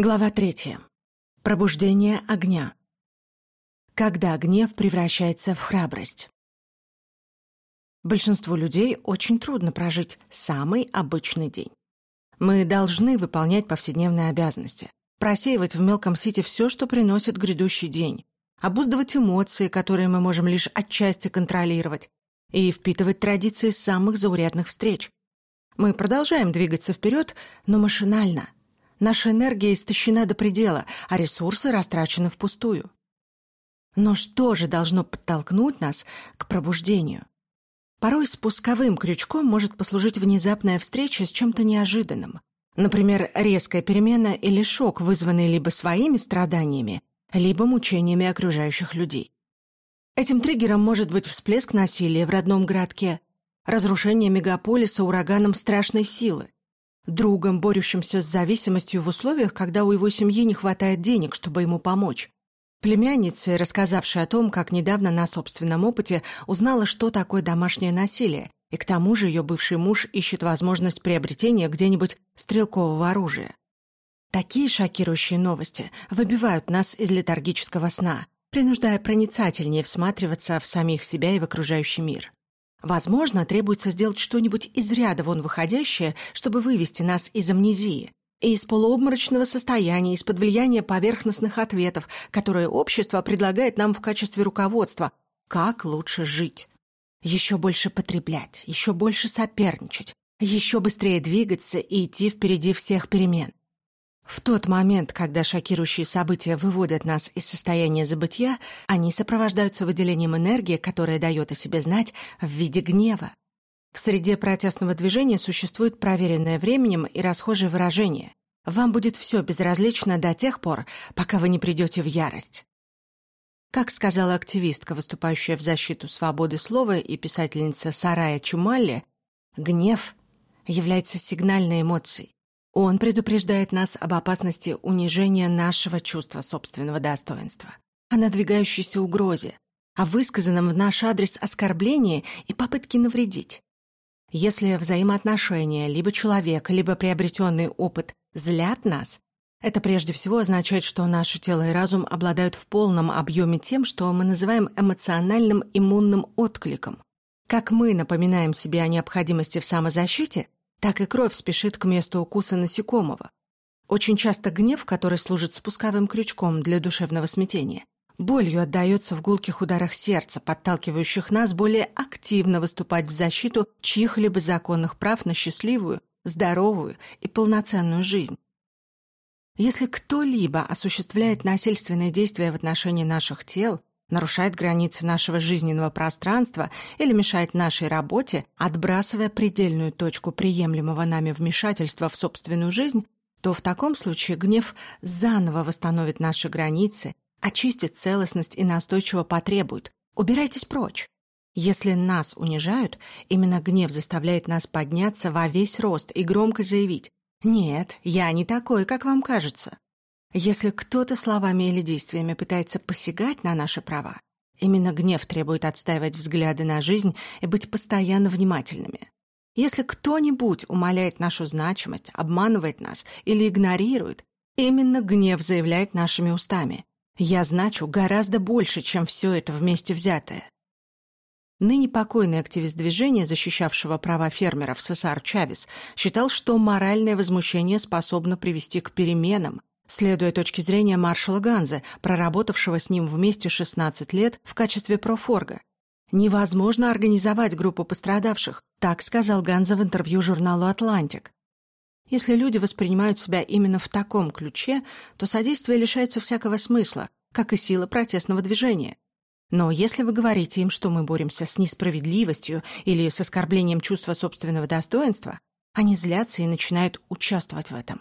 Глава третья. Пробуждение огня. Когда гнев превращается в храбрость. Большинству людей очень трудно прожить самый обычный день. Мы должны выполнять повседневные обязанности, просеивать в мелком сите все, что приносит грядущий день, обуздывать эмоции, которые мы можем лишь отчасти контролировать, и впитывать традиции самых заурядных встреч. Мы продолжаем двигаться вперед, но машинально – Наша энергия истощена до предела, а ресурсы растрачены впустую. Но что же должно подтолкнуть нас к пробуждению? Порой спусковым крючком может послужить внезапная встреча с чем-то неожиданным. Например, резкая перемена или шок, вызванный либо своими страданиями, либо мучениями окружающих людей. Этим триггером может быть всплеск насилия в родном городке, разрушение мегаполиса ураганом страшной силы, другом, борющимся с зависимостью в условиях, когда у его семьи не хватает денег, чтобы ему помочь. Племянницей, рассказавшей о том, как недавно на собственном опыте узнала, что такое домашнее насилие, и к тому же ее бывший муж ищет возможность приобретения где-нибудь стрелкового оружия. Такие шокирующие новости выбивают нас из летаргического сна, принуждая проницательнее всматриваться в самих себя и в окружающий мир. Возможно, требуется сделать что-нибудь из ряда вон выходящее, чтобы вывести нас из амнезии и из полуобморочного состояния, из-под влияния поверхностных ответов, которые общество предлагает нам в качестве руководства, как лучше жить. Еще больше потреблять, еще больше соперничать, еще быстрее двигаться и идти впереди всех перемен. В тот момент, когда шокирующие события выводят нас из состояния забытья, они сопровождаются выделением энергии, которая дает о себе знать в виде гнева. В среде протестного движения существует проверенное временем и расхожее выражение «Вам будет все безразлично до тех пор, пока вы не придете в ярость». Как сказала активистка, выступающая в защиту свободы слова и писательница Сарая Чумалли, гнев является сигнальной эмоцией. Он предупреждает нас об опасности унижения нашего чувства собственного достоинства, о надвигающейся угрозе, о высказанном в наш адрес оскорблении и попытке навредить. Если взаимоотношения, либо человек, либо приобретенный опыт злят нас, это прежде всего означает, что наше тело и разум обладают в полном объеме тем, что мы называем эмоциональным иммунным откликом. Как мы напоминаем себе о необходимости в самозащите, так и кровь спешит к месту укуса насекомого. Очень часто гнев, который служит спусковым крючком для душевного смятения, болью отдается в гулких ударах сердца, подталкивающих нас более активно выступать в защиту чьих-либо законных прав на счастливую, здоровую и полноценную жизнь. Если кто-либо осуществляет насильственные действия в отношении наших тел, нарушает границы нашего жизненного пространства или мешает нашей работе, отбрасывая предельную точку приемлемого нами вмешательства в собственную жизнь, то в таком случае гнев заново восстановит наши границы, очистит целостность и настойчиво потребует «убирайтесь прочь». Если нас унижают, именно гнев заставляет нас подняться во весь рост и громко заявить «Нет, я не такой, как вам кажется». Если кто-то словами или действиями пытается посягать на наши права, именно гнев требует отстаивать взгляды на жизнь и быть постоянно внимательными. Если кто-нибудь умаляет нашу значимость, обманывает нас или игнорирует, именно гнев заявляет нашими устами. Я значу гораздо больше, чем все это вместе взятое. Ныне покойный активист движения, защищавшего права фермеров Сесар Чавес, считал, что моральное возмущение способно привести к переменам, следуя точке зрения маршала Ганзе, проработавшего с ним вместе 16 лет в качестве профорга. «Невозможно организовать группу пострадавших», так сказал Ганзе в интервью журналу «Атлантик». Если люди воспринимают себя именно в таком ключе, то содействие лишается всякого смысла, как и сила протестного движения. Но если вы говорите им, что мы боремся с несправедливостью или с оскорблением чувства собственного достоинства, они злятся и начинают участвовать в этом.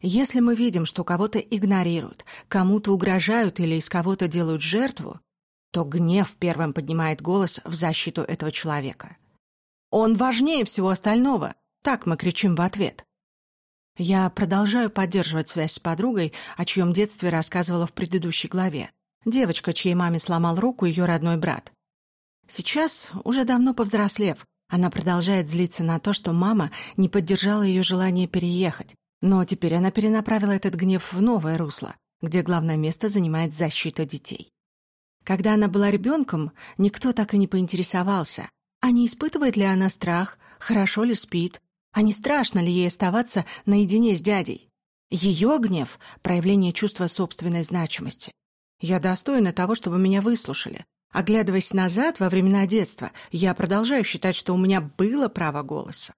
Если мы видим, что кого-то игнорируют, кому-то угрожают или из кого-то делают жертву, то гнев первым поднимает голос в защиту этого человека. «Он важнее всего остального!» Так мы кричим в ответ. Я продолжаю поддерживать связь с подругой, о чьем детстве рассказывала в предыдущей главе. Девочка, чьей маме сломал руку ее родной брат. Сейчас, уже давно повзрослев, она продолжает злиться на то, что мама не поддержала ее желание переехать, Но теперь она перенаправила этот гнев в новое русло, где главное место занимает защита детей. Когда она была ребенком, никто так и не поинтересовался, а не испытывает ли она страх, хорошо ли спит, а не страшно ли ей оставаться наедине с дядей. Ее гнев — проявление чувства собственной значимости. Я достойна того, чтобы меня выслушали. Оглядываясь назад во времена детства, я продолжаю считать, что у меня было право голоса.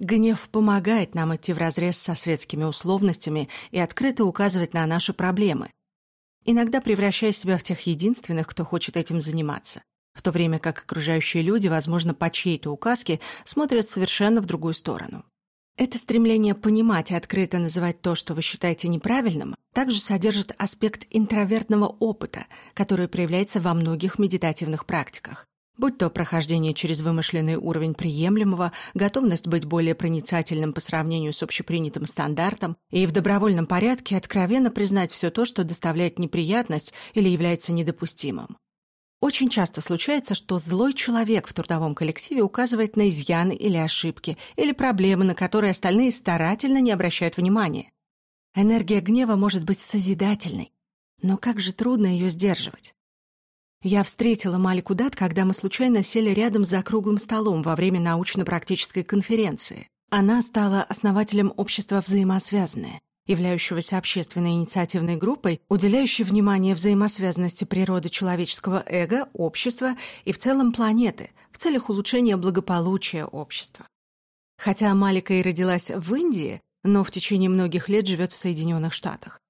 Гнев помогает нам идти вразрез со светскими условностями и открыто указывать на наши проблемы, иногда превращая себя в тех единственных, кто хочет этим заниматься, в то время как окружающие люди, возможно, по чьей-то указке, смотрят совершенно в другую сторону. Это стремление понимать и открыто называть то, что вы считаете неправильным, также содержит аспект интровертного опыта, который проявляется во многих медитативных практиках будь то прохождение через вымышленный уровень приемлемого, готовность быть более проницательным по сравнению с общепринятым стандартом и в добровольном порядке откровенно признать все то, что доставляет неприятность или является недопустимым. Очень часто случается, что злой человек в трудовом коллективе указывает на изъяны или ошибки, или проблемы, на которые остальные старательно не обращают внимания. Энергия гнева может быть созидательной, но как же трудно ее сдерживать. Я встретила Малику Дат, когда мы случайно сели рядом за круглым столом во время научно-практической конференции. Она стала основателем общества «Взаимосвязанное», являющегося общественной инициативной группой, уделяющей внимание взаимосвязанности природы человеческого эго, общества и в целом планеты в целях улучшения благополучия общества. Хотя Малика и родилась в Индии, но в течение многих лет живет в Соединенных Штатах.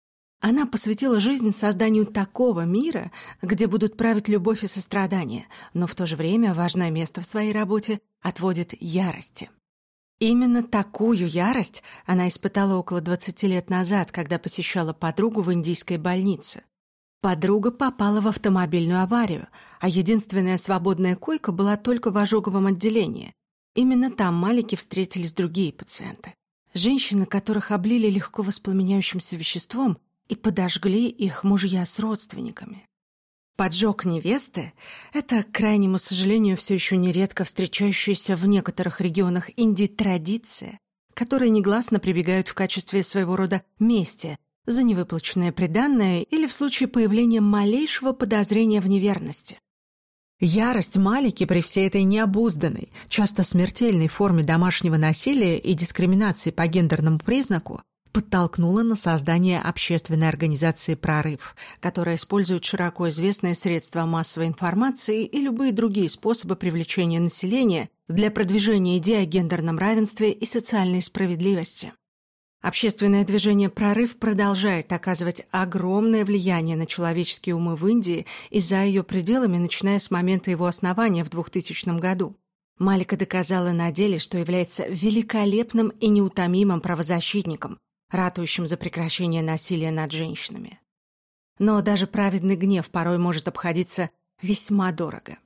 Она посвятила жизнь созданию такого мира, где будут править любовь и сострадание, но в то же время важное место в своей работе отводит ярости. Именно такую ярость она испытала около 20 лет назад, когда посещала подругу в индийской больнице. Подруга попала в автомобильную аварию, а единственная свободная койка была только в ожоговом отделении. Именно там Малики встретились другие пациенты. Женщины, которых облили легко воспламеняющимся веществом, и подожгли их мужья с родственниками. Поджог невесты – это, к крайнему сожалению, все еще нередко встречающаяся в некоторых регионах Индии традиция, которой негласно прибегают в качестве своего рода мести за невыплаченное приданное или в случае появления малейшего подозрения в неверности. Ярость Малики при всей этой необузданной, часто смертельной форме домашнего насилия и дискриминации по гендерному признаку подтолкнула на создание общественной организации «Прорыв», которая использует широко известные средства массовой информации и любые другие способы привлечения населения для продвижения идеи о гендерном равенстве и социальной справедливости. Общественное движение «Прорыв» продолжает оказывать огромное влияние на человеческие умы в Индии и за ее пределами, начиная с момента его основания в 2000 году. Малика доказала на деле, что является великолепным и неутомимым правозащитником, ратующим за прекращение насилия над женщинами. Но даже праведный гнев порой может обходиться весьма дорого.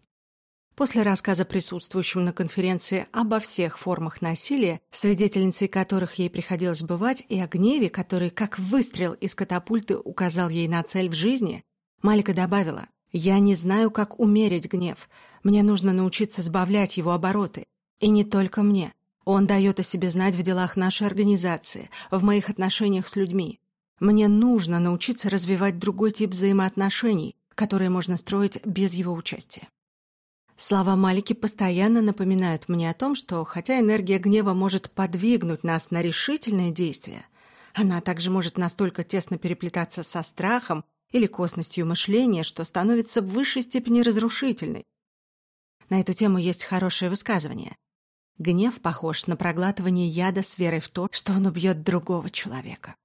После рассказа присутствующим на конференции обо всех формах насилия, свидетельницей которых ей приходилось бывать, и о гневе, который, как выстрел из катапульты, указал ей на цель в жизни, Малика добавила, «Я не знаю, как умерить гнев. Мне нужно научиться сбавлять его обороты. И не только мне. Он дает о себе знать в делах нашей организации, в моих отношениях с людьми. Мне нужно научиться развивать другой тип взаимоотношений, которые можно строить без его участия. Слова Малики постоянно напоминают мне о том, что хотя энергия гнева может подвигнуть нас на решительные действия, она также может настолько тесно переплетаться со страхом или косностью мышления, что становится в высшей степени разрушительной. На эту тему есть хорошее высказывание. Гнев похож на проглатывание яда с верой в то, что он убьет другого человека.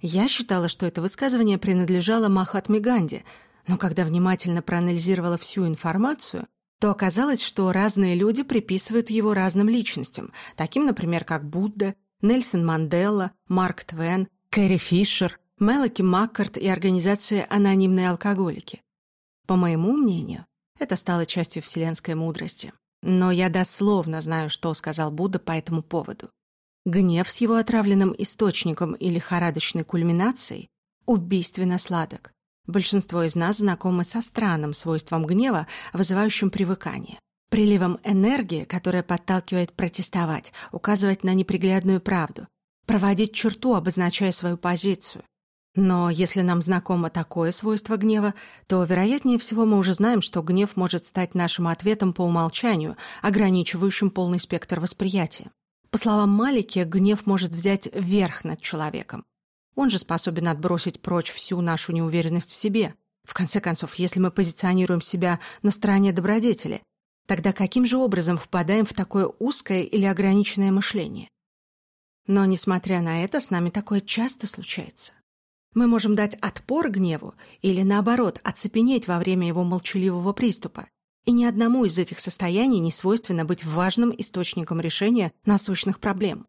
Я считала, что это высказывание принадлежало Махатме Ганди, но когда внимательно проанализировала всю информацию, то оказалось, что разные люди приписывают его разным личностям, таким, например, как Будда, Нельсон Мандела, Марк Твен, Кэрри Фишер, Мелоки Маккарт и организация «Анонимные алкоголики». По моему мнению, это стало частью вселенской мудрости. Но я дословно знаю, что сказал Будда по этому поводу. Гнев с его отравленным источником и лихорадочной кульминацией убийственно сладок. Большинство из нас знакомы со странным свойством гнева, вызывающим привыкание. Приливом энергии, которая подталкивает протестовать, указывать на неприглядную правду, проводить черту, обозначая свою позицию. Но если нам знакомо такое свойство гнева, то, вероятнее всего, мы уже знаем, что гнев может стать нашим ответом по умолчанию, ограничивающим полный спектр восприятия. По словам Малики, гнев может взять верх над человеком. Он же способен отбросить прочь всю нашу неуверенность в себе. В конце концов, если мы позиционируем себя на стороне добродетели, тогда каким же образом впадаем в такое узкое или ограниченное мышление? Но, несмотря на это, с нами такое часто случается. Мы можем дать отпор гневу или, наоборот, оцепенеть во время его молчаливого приступа. И ни одному из этих состояний не свойственно быть важным источником решения насущных проблем.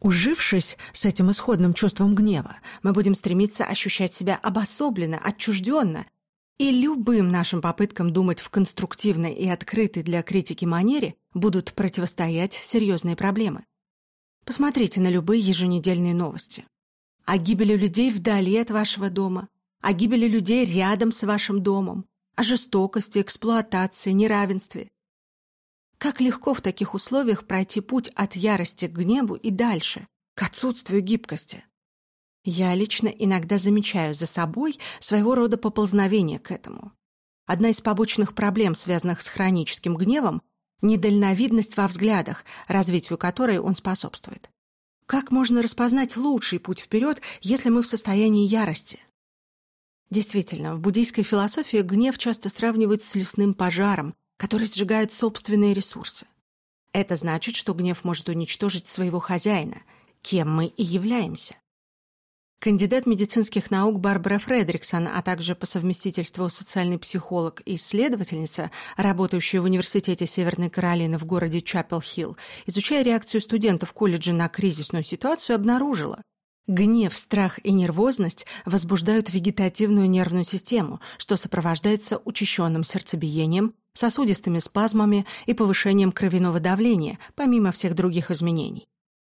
Ужившись с этим исходным чувством гнева, мы будем стремиться ощущать себя обособленно, отчужденно, и любым нашим попыткам думать в конструктивной и открытой для критики манере будут противостоять серьезные проблемы. Посмотрите на любые еженедельные новости о гибели людей вдали от вашего дома, о гибели людей рядом с вашим домом, о жестокости, эксплуатации, неравенстве. Как легко в таких условиях пройти путь от ярости к гневу и дальше, к отсутствию гибкости. Я лично иногда замечаю за собой своего рода поползновение к этому. Одна из побочных проблем, связанных с хроническим гневом, недальновидность во взглядах, развитию которой он способствует. Как можно распознать лучший путь вперед, если мы в состоянии ярости? Действительно, в буддийской философии гнев часто сравнивают с лесным пожаром, который сжигает собственные ресурсы. Это значит, что гнев может уничтожить своего хозяина, кем мы и являемся. Кандидат медицинских наук Барбара Фредриксон, а также по совместительству социальный психолог и исследовательница, работающая в Университете Северной Каролины в городе Чапел-Хилл, изучая реакцию студентов колледжа на кризисную ситуацию, обнаружила, Гнев, страх и нервозность возбуждают вегетативную нервную систему, что сопровождается учащенным сердцебиением, сосудистыми спазмами и повышением кровяного давления, помимо всех других изменений.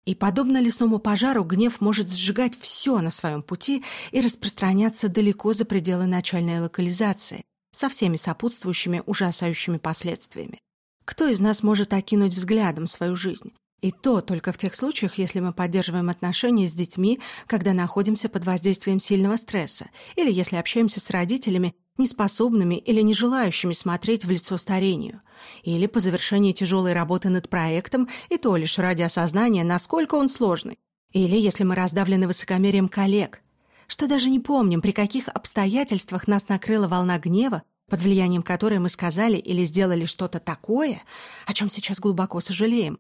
И, подобно лесному пожару, гнев может сжигать все на своем пути и распространяться далеко за пределы начальной локализации, со всеми сопутствующими ужасающими последствиями. Кто из нас может окинуть взглядом свою жизнь? И то только в тех случаях, если мы поддерживаем отношения с детьми, когда находимся под воздействием сильного стресса, или если общаемся с родителями, неспособными или не желающими смотреть в лицо старению, или по завершении тяжелой работы над проектом, и то лишь ради осознания, насколько он сложный, или если мы раздавлены высокомерием коллег, что даже не помним, при каких обстоятельствах нас накрыла волна гнева, под влиянием которой мы сказали или сделали что-то такое, о чем сейчас глубоко сожалеем.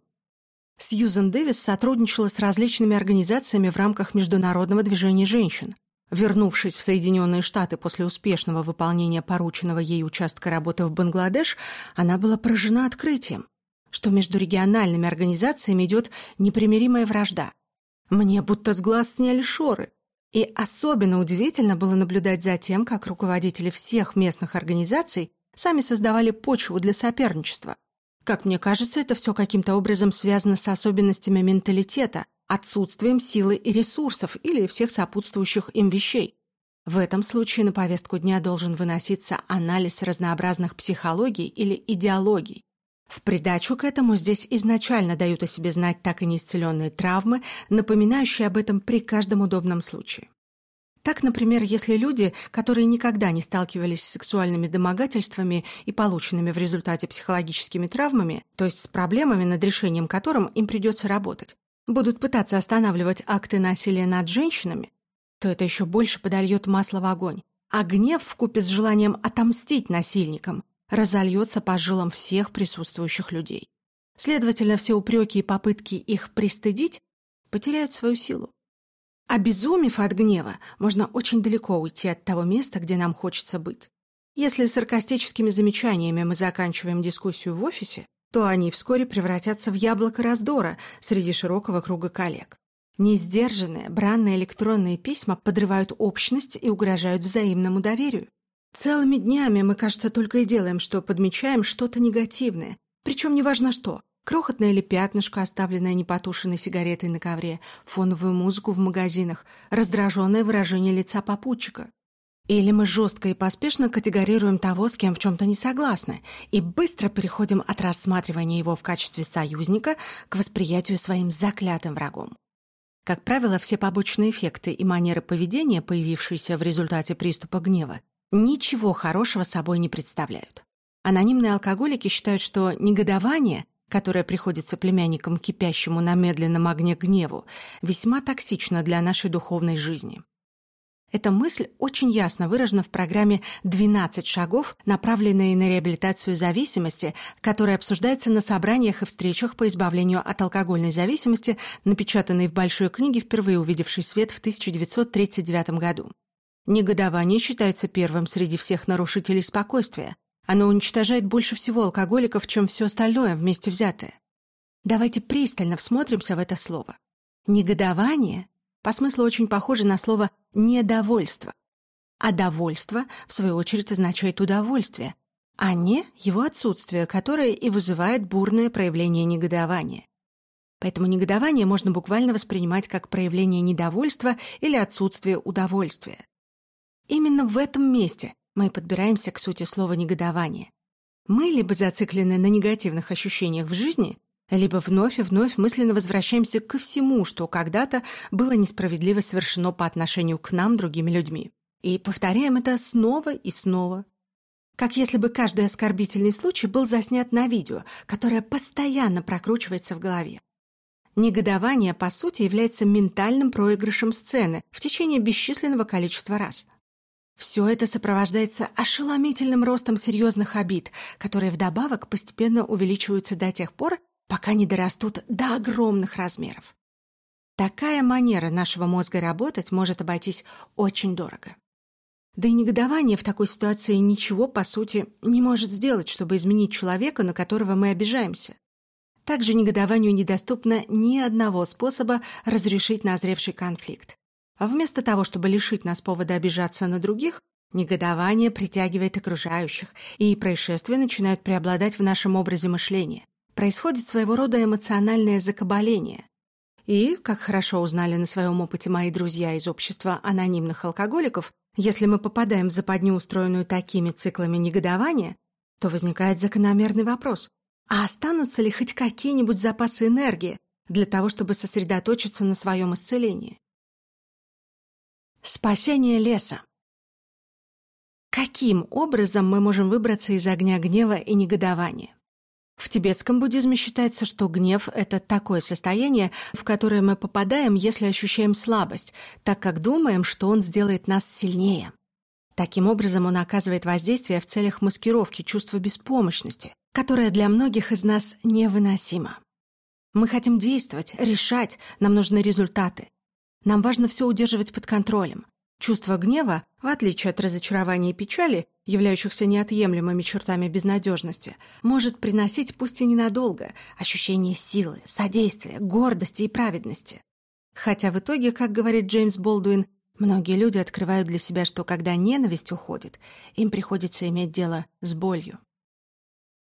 Сьюзен Дэвис сотрудничала с различными организациями в рамках международного движения женщин – Вернувшись в Соединенные Штаты после успешного выполнения порученного ей участка работы в Бангладеш, она была поражена открытием, что между региональными организациями идет непримиримая вражда. Мне будто с глаз сняли шоры. И особенно удивительно было наблюдать за тем, как руководители всех местных организаций сами создавали почву для соперничества. Как мне кажется, это все каким-то образом связано с особенностями менталитета – отсутствием силы и ресурсов или всех сопутствующих им вещей. В этом случае на повестку дня должен выноситься анализ разнообразных психологий или идеологий. В придачу к этому здесь изначально дают о себе знать так и неисцеленные травмы, напоминающие об этом при каждом удобном случае. Так, например, если люди, которые никогда не сталкивались с сексуальными домогательствами и полученными в результате психологическими травмами, то есть с проблемами, над решением которым им придется работать, будут пытаться останавливать акты насилия над женщинами, то это еще больше подольет масло в огонь. А гнев вкупе с желанием отомстить насильникам разольется по жилам всех присутствующих людей. Следовательно, все упреки и попытки их пристыдить потеряют свою силу. Обезумев от гнева, можно очень далеко уйти от того места, где нам хочется быть. Если саркастическими замечаниями мы заканчиваем дискуссию в офисе, то они вскоре превратятся в яблоко раздора среди широкого круга коллег. Несдержанные, бранные электронные письма подрывают общность и угрожают взаимному доверию. Целыми днями мы, кажется, только и делаем, что подмечаем что-то негативное, причем неважно что. Крохотное или пятнышко, оставленное непотушенной сигаретой на ковре, фоновую музыку в магазинах, раздраженное выражение лица попутчика. Или мы жестко и поспешно категорируем того, с кем в чем-то не согласны, и быстро переходим от рассматривания его в качестве союзника к восприятию своим заклятым врагом. Как правило, все побочные эффекты и манеры поведения, появившиеся в результате приступа гнева, ничего хорошего собой не представляют. Анонимные алкоголики считают, что негодование, которое приходится племянникам кипящему на медленном огне гневу, весьма токсично для нашей духовной жизни. Эта мысль очень ясно выражена в программе «12 шагов», направленной на реабилитацию зависимости, которая обсуждается на собраниях и встречах по избавлению от алкогольной зависимости, напечатанной в большой книге, впервые увидевшей свет в 1939 году. Негодование считается первым среди всех нарушителей спокойствия. Оно уничтожает больше всего алкоголиков, чем все остальное вместе взятое. Давайте пристально всмотримся в это слово. Негодование по смыслу очень похоже на слово «недовольство». А довольство, в свою очередь, означает удовольствие, а не его отсутствие, которое и вызывает бурное проявление негодования. Поэтому негодование можно буквально воспринимать как проявление недовольства или отсутствие удовольствия. Именно в этом месте мы подбираемся к сути слова «негодование». Мы либо зациклены на негативных ощущениях в жизни, либо вновь и вновь мысленно возвращаемся ко всему, что когда-то было несправедливо совершено по отношению к нам другими людьми. И повторяем это снова и снова. Как если бы каждый оскорбительный случай был заснят на видео, которое постоянно прокручивается в голове. Негодование, по сути, является ментальным проигрышем сцены в течение бесчисленного количества раз. Все это сопровождается ошеломительным ростом серьезных обид, которые вдобавок постепенно увеличиваются до тех пор, пока не дорастут до огромных размеров. Такая манера нашего мозга работать может обойтись очень дорого. Да и негодование в такой ситуации ничего, по сути, не может сделать, чтобы изменить человека, на которого мы обижаемся. Также негодованию недоступно ни одного способа разрешить назревший конфликт. А вместо того, чтобы лишить нас повода обижаться на других, негодование притягивает окружающих, и происшествия начинают преобладать в нашем образе мышления происходит своего рода эмоциональное закабаление. И, как хорошо узнали на своем опыте мои друзья из общества анонимных алкоголиков, если мы попадаем в западню, устроенную такими циклами негодования, то возникает закономерный вопрос, а останутся ли хоть какие-нибудь запасы энергии для того, чтобы сосредоточиться на своем исцелении? Спасение леса. Каким образом мы можем выбраться из огня гнева и негодования? В тибетском буддизме считается, что гнев – это такое состояние, в которое мы попадаем, если ощущаем слабость, так как думаем, что он сделает нас сильнее. Таким образом, он оказывает воздействие в целях маскировки чувства беспомощности, которое для многих из нас невыносимо. Мы хотим действовать, решать, нам нужны результаты. Нам важно все удерживать под контролем. Чувство гнева, в отличие от разочарования и печали, являющихся неотъемлемыми чертами безнадежности, может приносить, пусть и ненадолго, ощущение силы, содействия, гордости и праведности. Хотя в итоге, как говорит Джеймс Болдуин, многие люди открывают для себя, что когда ненависть уходит, им приходится иметь дело с болью.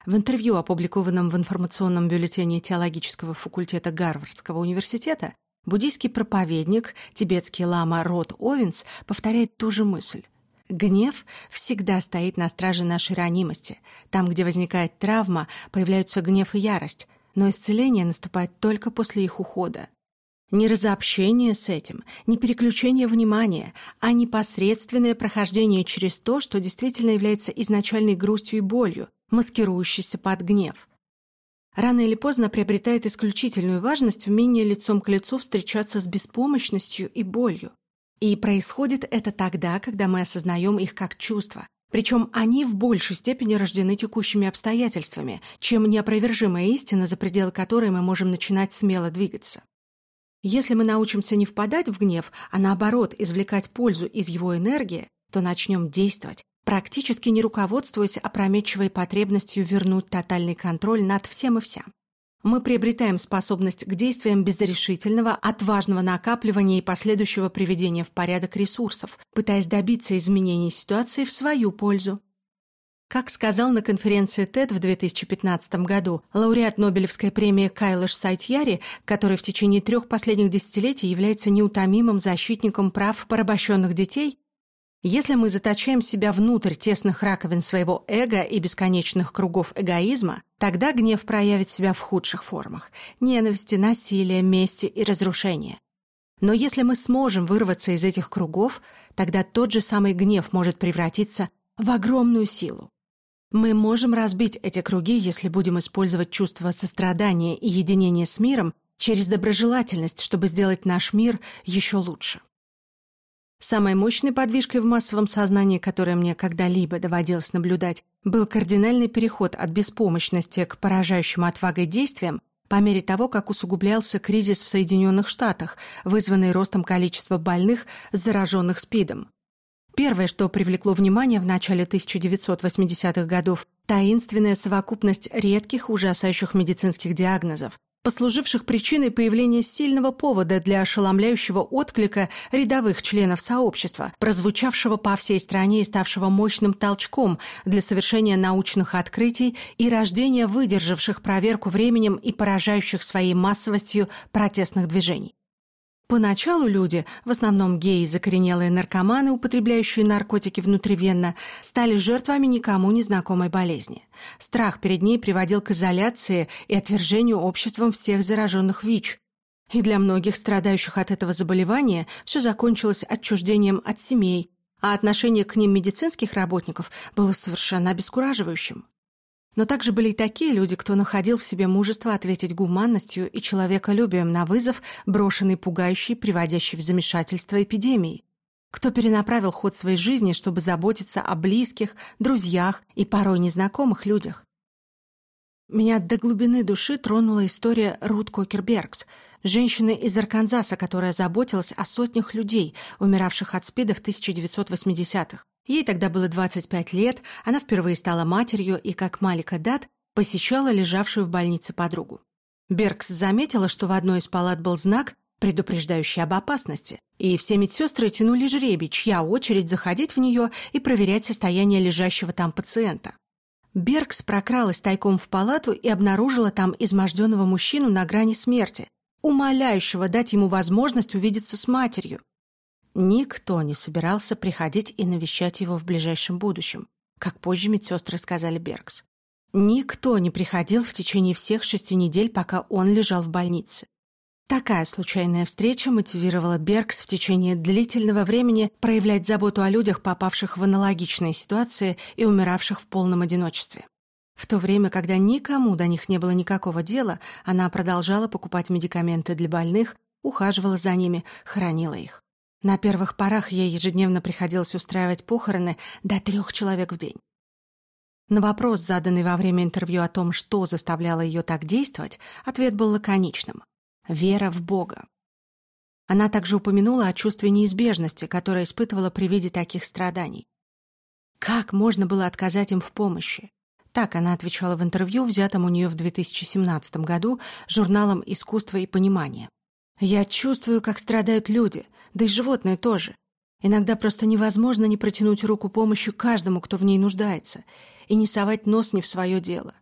В интервью, опубликованном в информационном бюллетене теологического факультета Гарвардского университета, Буддийский проповедник, тибетский лама Рот Овенс, повторяет ту же мысль. Гнев всегда стоит на страже нашей ранимости. Там, где возникает травма, появляются гнев и ярость, но исцеление наступает только после их ухода. Не разобщение с этим, не переключение внимания, а непосредственное прохождение через то, что действительно является изначальной грустью и болью, маскирующейся под гнев – рано или поздно приобретает исключительную важность умение лицом к лицу встречаться с беспомощностью и болью. И происходит это тогда, когда мы осознаем их как чувства. Причем они в большей степени рождены текущими обстоятельствами, чем неопровержимая истина, за пределы которой мы можем начинать смело двигаться. Если мы научимся не впадать в гнев, а наоборот извлекать пользу из его энергии, то начнем действовать, практически не руководствуясь опрометчивой потребностью вернуть тотальный контроль над всем и вся. Мы приобретаем способность к действиям без решительного, отважного накапливания и последующего приведения в порядок ресурсов, пытаясь добиться изменения ситуации в свою пользу. Как сказал на конференции TED в 2015 году лауреат Нобелевской премии Кайлаш Сайтьяри, который в течение трех последних десятилетий является неутомимым защитником прав порабощенных детей, если мы заточаем себя внутрь тесных раковин своего эго и бесконечных кругов эгоизма, тогда гнев проявит себя в худших формах – ненависти, насилия, мести и разрушения. Но если мы сможем вырваться из этих кругов, тогда тот же самый гнев может превратиться в огромную силу. Мы можем разбить эти круги, если будем использовать чувство сострадания и единения с миром через доброжелательность, чтобы сделать наш мир еще лучше. Самой мощной подвижкой в массовом сознании, которое мне когда-либо доводилось наблюдать, был кардинальный переход от беспомощности к поражающим отвагой действиям по мере того, как усугублялся кризис в Соединенных Штатах, вызванный ростом количества больных, зараженных СПИДом. Первое, что привлекло внимание в начале 1980-х годов – таинственная совокупность редких, ужасающих медицинских диагнозов, послуживших причиной появления сильного повода для ошеломляющего отклика рядовых членов сообщества, прозвучавшего по всей стране и ставшего мощным толчком для совершения научных открытий и рождения выдержавших проверку временем и поражающих своей массовостью протестных движений. Поначалу люди, в основном геи, закоренелые наркоманы, употребляющие наркотики внутривенно, стали жертвами никому незнакомой болезни. Страх перед ней приводил к изоляции и отвержению обществом всех зараженных ВИЧ. И для многих страдающих от этого заболевания все закончилось отчуждением от семей, а отношение к ним медицинских работников было совершенно обескураживающим. Но также были и такие люди, кто находил в себе мужество ответить гуманностью и человеколюбием на вызов, брошенный пугающий, приводящий в замешательство эпидемией. Кто перенаправил ход своей жизни, чтобы заботиться о близких, друзьях и порой незнакомых людях. Меня до глубины души тронула история Рут Кокербергс, женщины из Арканзаса, которая заботилась о сотнях людей, умиравших от СПИДа в 1980-х. Ей тогда было 25 лет, она впервые стала матерью и, как Малика Дат, посещала лежавшую в больнице подругу. Беркс заметила, что в одной из палат был знак, предупреждающий об опасности, и все медсестры тянули жребий, чья очередь заходить в нее и проверять состояние лежащего там пациента. Беркс прокралась тайком в палату и обнаружила там изможденного мужчину на грани смерти, умоляющего дать ему возможность увидеться с матерью. Никто не собирался приходить и навещать его в ближайшем будущем, как позже медсестры сказали Беркс. Никто не приходил в течение всех шести недель, пока он лежал в больнице. Такая случайная встреча мотивировала Беркс в течение длительного времени проявлять заботу о людях, попавших в аналогичные ситуации и умиравших в полном одиночестве. В то время, когда никому до них не было никакого дела, она продолжала покупать медикаменты для больных, ухаживала за ними, хранила их. На первых порах ей ежедневно приходилось устраивать похороны до трех человек в день. На вопрос, заданный во время интервью о том, что заставляло ее так действовать, ответ был лаконичным — вера в Бога. Она также упомянула о чувстве неизбежности, которое испытывала при виде таких страданий. Как можно было отказать им в помощи? Так она отвечала в интервью, взятом у нее в 2017 году журналом «Искусство и понимание». «Я чувствую, как страдают люди, да и животные тоже. Иногда просто невозможно не протянуть руку помощи каждому, кто в ней нуждается, и не совать нос не в свое дело.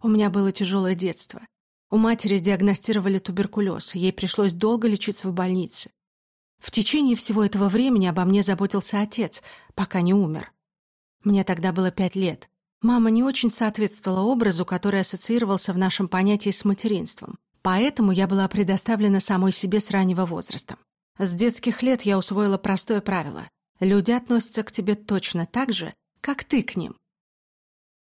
У меня было тяжелое детство. У матери диагностировали туберкулез, ей пришлось долго лечиться в больнице. В течение всего этого времени обо мне заботился отец, пока не умер. Мне тогда было пять лет. Мама не очень соответствовала образу, который ассоциировался в нашем понятии с материнством. Поэтому я была предоставлена самой себе с раннего возраста. С детских лет я усвоила простое правило. Люди относятся к тебе точно так же, как ты к ним.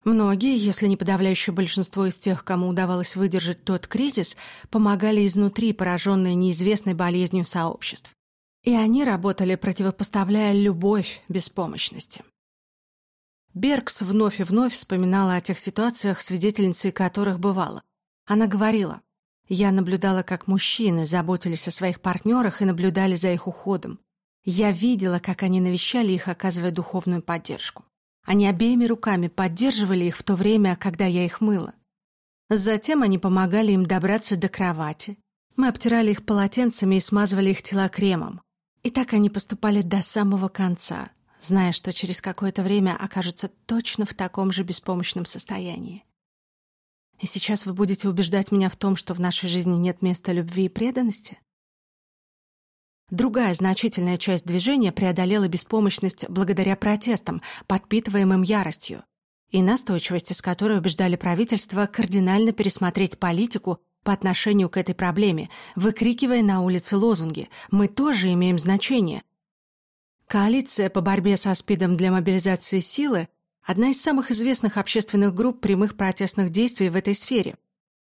Многие, если не подавляющее большинство из тех, кому удавалось выдержать тот кризис, помогали изнутри, пораженные неизвестной болезнью сообществ. И они работали, противопоставляя любовь беспомощности. Беркс вновь и вновь вспоминала о тех ситуациях, свидетельницей которых бывала. Она говорила, я наблюдала, как мужчины заботились о своих партнерах и наблюдали за их уходом. Я видела, как они навещали их, оказывая духовную поддержку. Они обеими руками поддерживали их в то время, когда я их мыла. Затем они помогали им добраться до кровати. Мы обтирали их полотенцами и смазывали их тела кремом. И так они поступали до самого конца, зная, что через какое-то время окажутся точно в таком же беспомощном состоянии. И сейчас вы будете убеждать меня в том, что в нашей жизни нет места любви и преданности? Другая значительная часть движения преодолела беспомощность благодаря протестам, подпитываемым яростью, и настойчивости, с которой убеждали правительство кардинально пересмотреть политику по отношению к этой проблеме, выкрикивая на улице лозунги «Мы тоже имеем значение». Коалиция по борьбе со СПИДом для мобилизации силы – одна из самых известных общественных групп прямых протестных действий в этой сфере.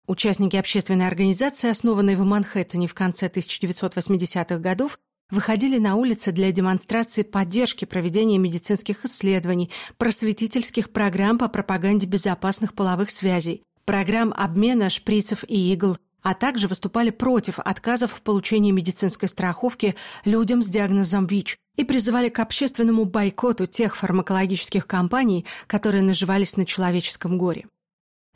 Участники общественной организации, основанной в Манхэттене в конце 1980-х годов, выходили на улицы для демонстрации поддержки проведения медицинских исследований, просветительских программ по пропаганде безопасных половых связей, программ обмена шприцев и игл, а также выступали против отказов в получении медицинской страховки людям с диагнозом ВИЧ и призывали к общественному бойкоту тех фармакологических компаний, которые наживались на человеческом горе.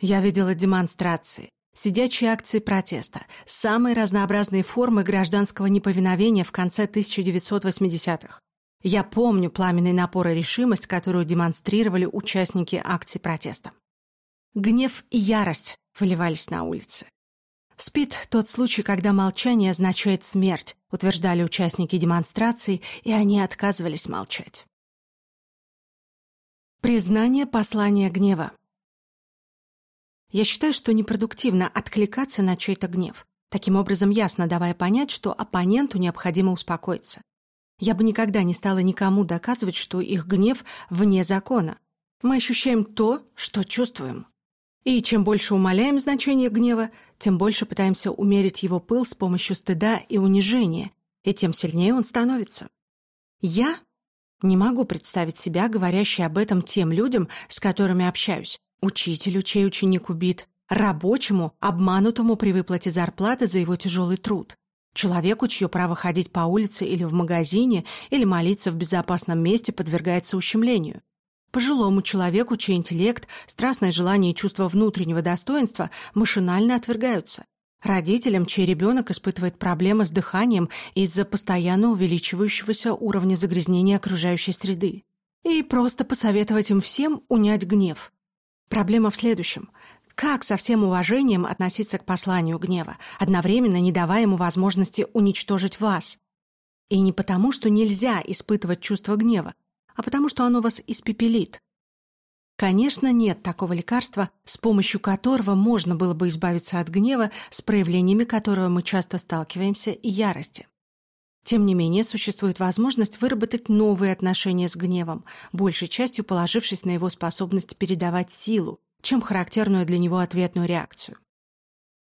Я видела демонстрации, сидячие акции протеста, самые разнообразные формы гражданского неповиновения в конце 1980-х. Я помню пламенный напор и решимость, которую демонстрировали участники акций протеста. Гнев и ярость выливались на улице. СПИД – тот случай, когда молчание означает смерть, утверждали участники демонстраций, и они отказывались молчать. Признание послания гнева. Я считаю, что непродуктивно откликаться на чей-то гнев, таким образом ясно давая понять, что оппоненту необходимо успокоиться. Я бы никогда не стала никому доказывать, что их гнев вне закона. Мы ощущаем то, что чувствуем. И чем больше умаляем значение гнева, тем больше пытаемся умерить его пыл с помощью стыда и унижения, и тем сильнее он становится. Я не могу представить себя, говорящей об этом тем людям, с которыми общаюсь, Учителю, чей ученик убит, рабочему, обманутому при выплате зарплаты за его тяжелый труд, человеку, чье право ходить по улице или в магазине, или молиться в безопасном месте подвергается ущемлению, пожилому человеку, чей интеллект, страстное желание и чувство внутреннего достоинства машинально отвергаются, родителям, чей ребенок испытывает проблемы с дыханием из-за постоянно увеличивающегося уровня загрязнения окружающей среды, и просто посоветовать им всем унять гнев – Проблема в следующем. Как со всем уважением относиться к посланию гнева, одновременно не давая ему возможности уничтожить вас? И не потому, что нельзя испытывать чувство гнева, а потому, что оно вас испепелит. Конечно, нет такого лекарства, с помощью которого можно было бы избавиться от гнева, с проявлениями которого мы часто сталкиваемся, и ярости. Тем не менее, существует возможность выработать новые отношения с гневом, большей частью положившись на его способность передавать силу, чем характерную для него ответную реакцию.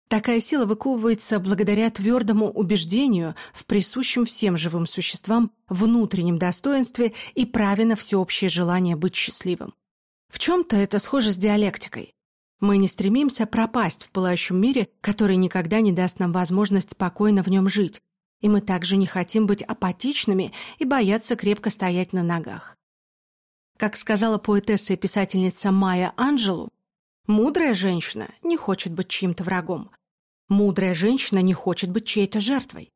Такая сила выковывается благодаря твердому убеждению в присущем всем живым существам внутреннем достоинстве и праве на всеобщее желание быть счастливым. В чем-то это схоже с диалектикой. Мы не стремимся пропасть в пылающем мире, который никогда не даст нам возможность спокойно в нем жить, и мы также не хотим быть апатичными и бояться крепко стоять на ногах. Как сказала поэтесса и писательница Майя Анджелу, мудрая женщина не хочет быть чьим-то врагом. Мудрая женщина не хочет быть чьей-то жертвой.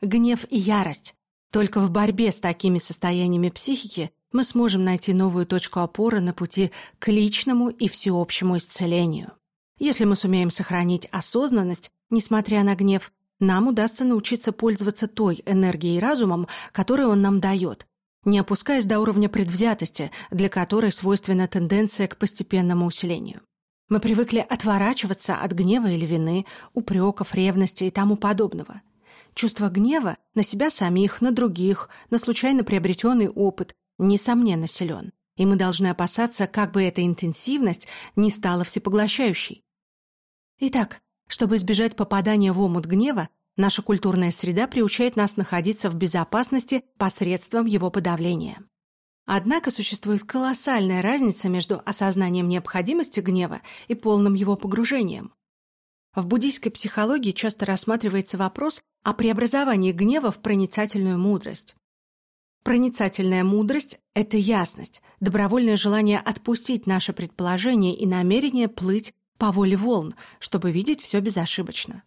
Гнев и ярость. Только в борьбе с такими состояниями психики мы сможем найти новую точку опоры на пути к личному и всеобщему исцелению. Если мы сумеем сохранить осознанность, несмотря на гнев, нам удастся научиться пользоваться той энергией и разумом, который он нам дает, не опускаясь до уровня предвзятости, для которой свойственна тенденция к постепенному усилению. Мы привыкли отворачиваться от гнева или вины, упреков, ревности и тому подобного. Чувство гнева на себя самих, на других, на случайно приобретенный опыт, несомненно, силен. И мы должны опасаться, как бы эта интенсивность не стала всепоглощающей. Итак, чтобы избежать попадания в омут гнева, наша культурная среда приучает нас находиться в безопасности посредством его подавления. Однако существует колоссальная разница между осознанием необходимости гнева и полным его погружением. В буддийской психологии часто рассматривается вопрос о преобразовании гнева в проницательную мудрость. Проницательная мудрость – это ясность, добровольное желание отпустить наше предположение и намерение плыть по воле волн, чтобы видеть все безошибочно.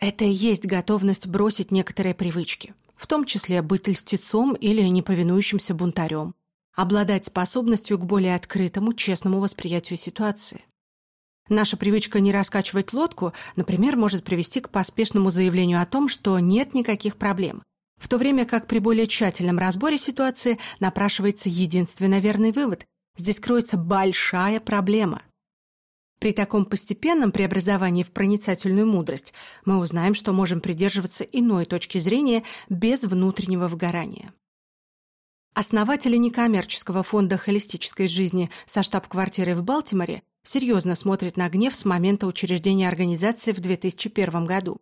Это и есть готовность бросить некоторые привычки, в том числе быть льстецом или неповинующимся бунтарем, обладать способностью к более открытому, честному восприятию ситуации. Наша привычка не раскачивать лодку, например, может привести к поспешному заявлению о том, что нет никаких проблем, в то время как при более тщательном разборе ситуации напрашивается единственно верный вывод – здесь кроется большая проблема – При таком постепенном преобразовании в проницательную мудрость мы узнаем, что можем придерживаться иной точки зрения без внутреннего выгорания. Основатели некоммерческого фонда холистической жизни со штаб-квартирой в Балтиморе серьезно смотрят на гнев с момента учреждения организации в 2001 году.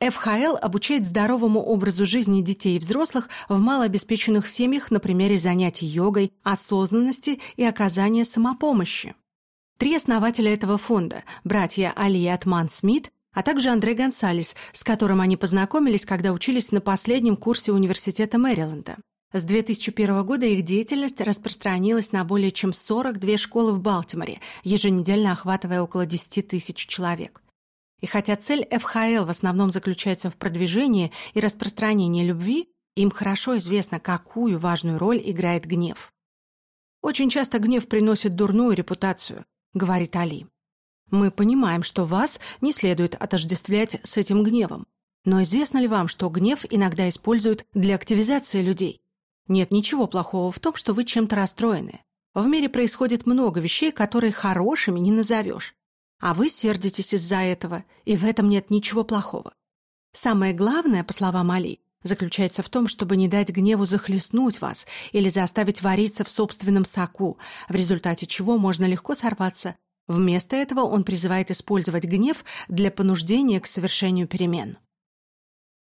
ФХЛ обучает здоровому образу жизни детей и взрослых в малообеспеченных семьях на примере занятий йогой, осознанности и оказания самопомощи. Три основателя этого фонда – братья Али и Атман Смит, а также Андре Гонсалес, с которым они познакомились, когда учились на последнем курсе университета Мэриленда. С 2001 года их деятельность распространилась на более чем 42 школы в Балтиморе, еженедельно охватывая около 10 тысяч человек. И хотя цель ФХЛ в основном заключается в продвижении и распространении любви, им хорошо известно, какую важную роль играет гнев. «Очень часто гнев приносит дурную репутацию», — говорит Али. «Мы понимаем, что вас не следует отождествлять с этим гневом. Но известно ли вам, что гнев иногда используют для активизации людей? Нет ничего плохого в том, что вы чем-то расстроены. В мире происходит много вещей, которые хорошими не назовешь. А вы сердитесь из-за этого, и в этом нет ничего плохого. Самое главное, по словам Али, заключается в том, чтобы не дать гневу захлестнуть вас или заставить вариться в собственном соку, в результате чего можно легко сорваться. Вместо этого он призывает использовать гнев для понуждения к совершению перемен.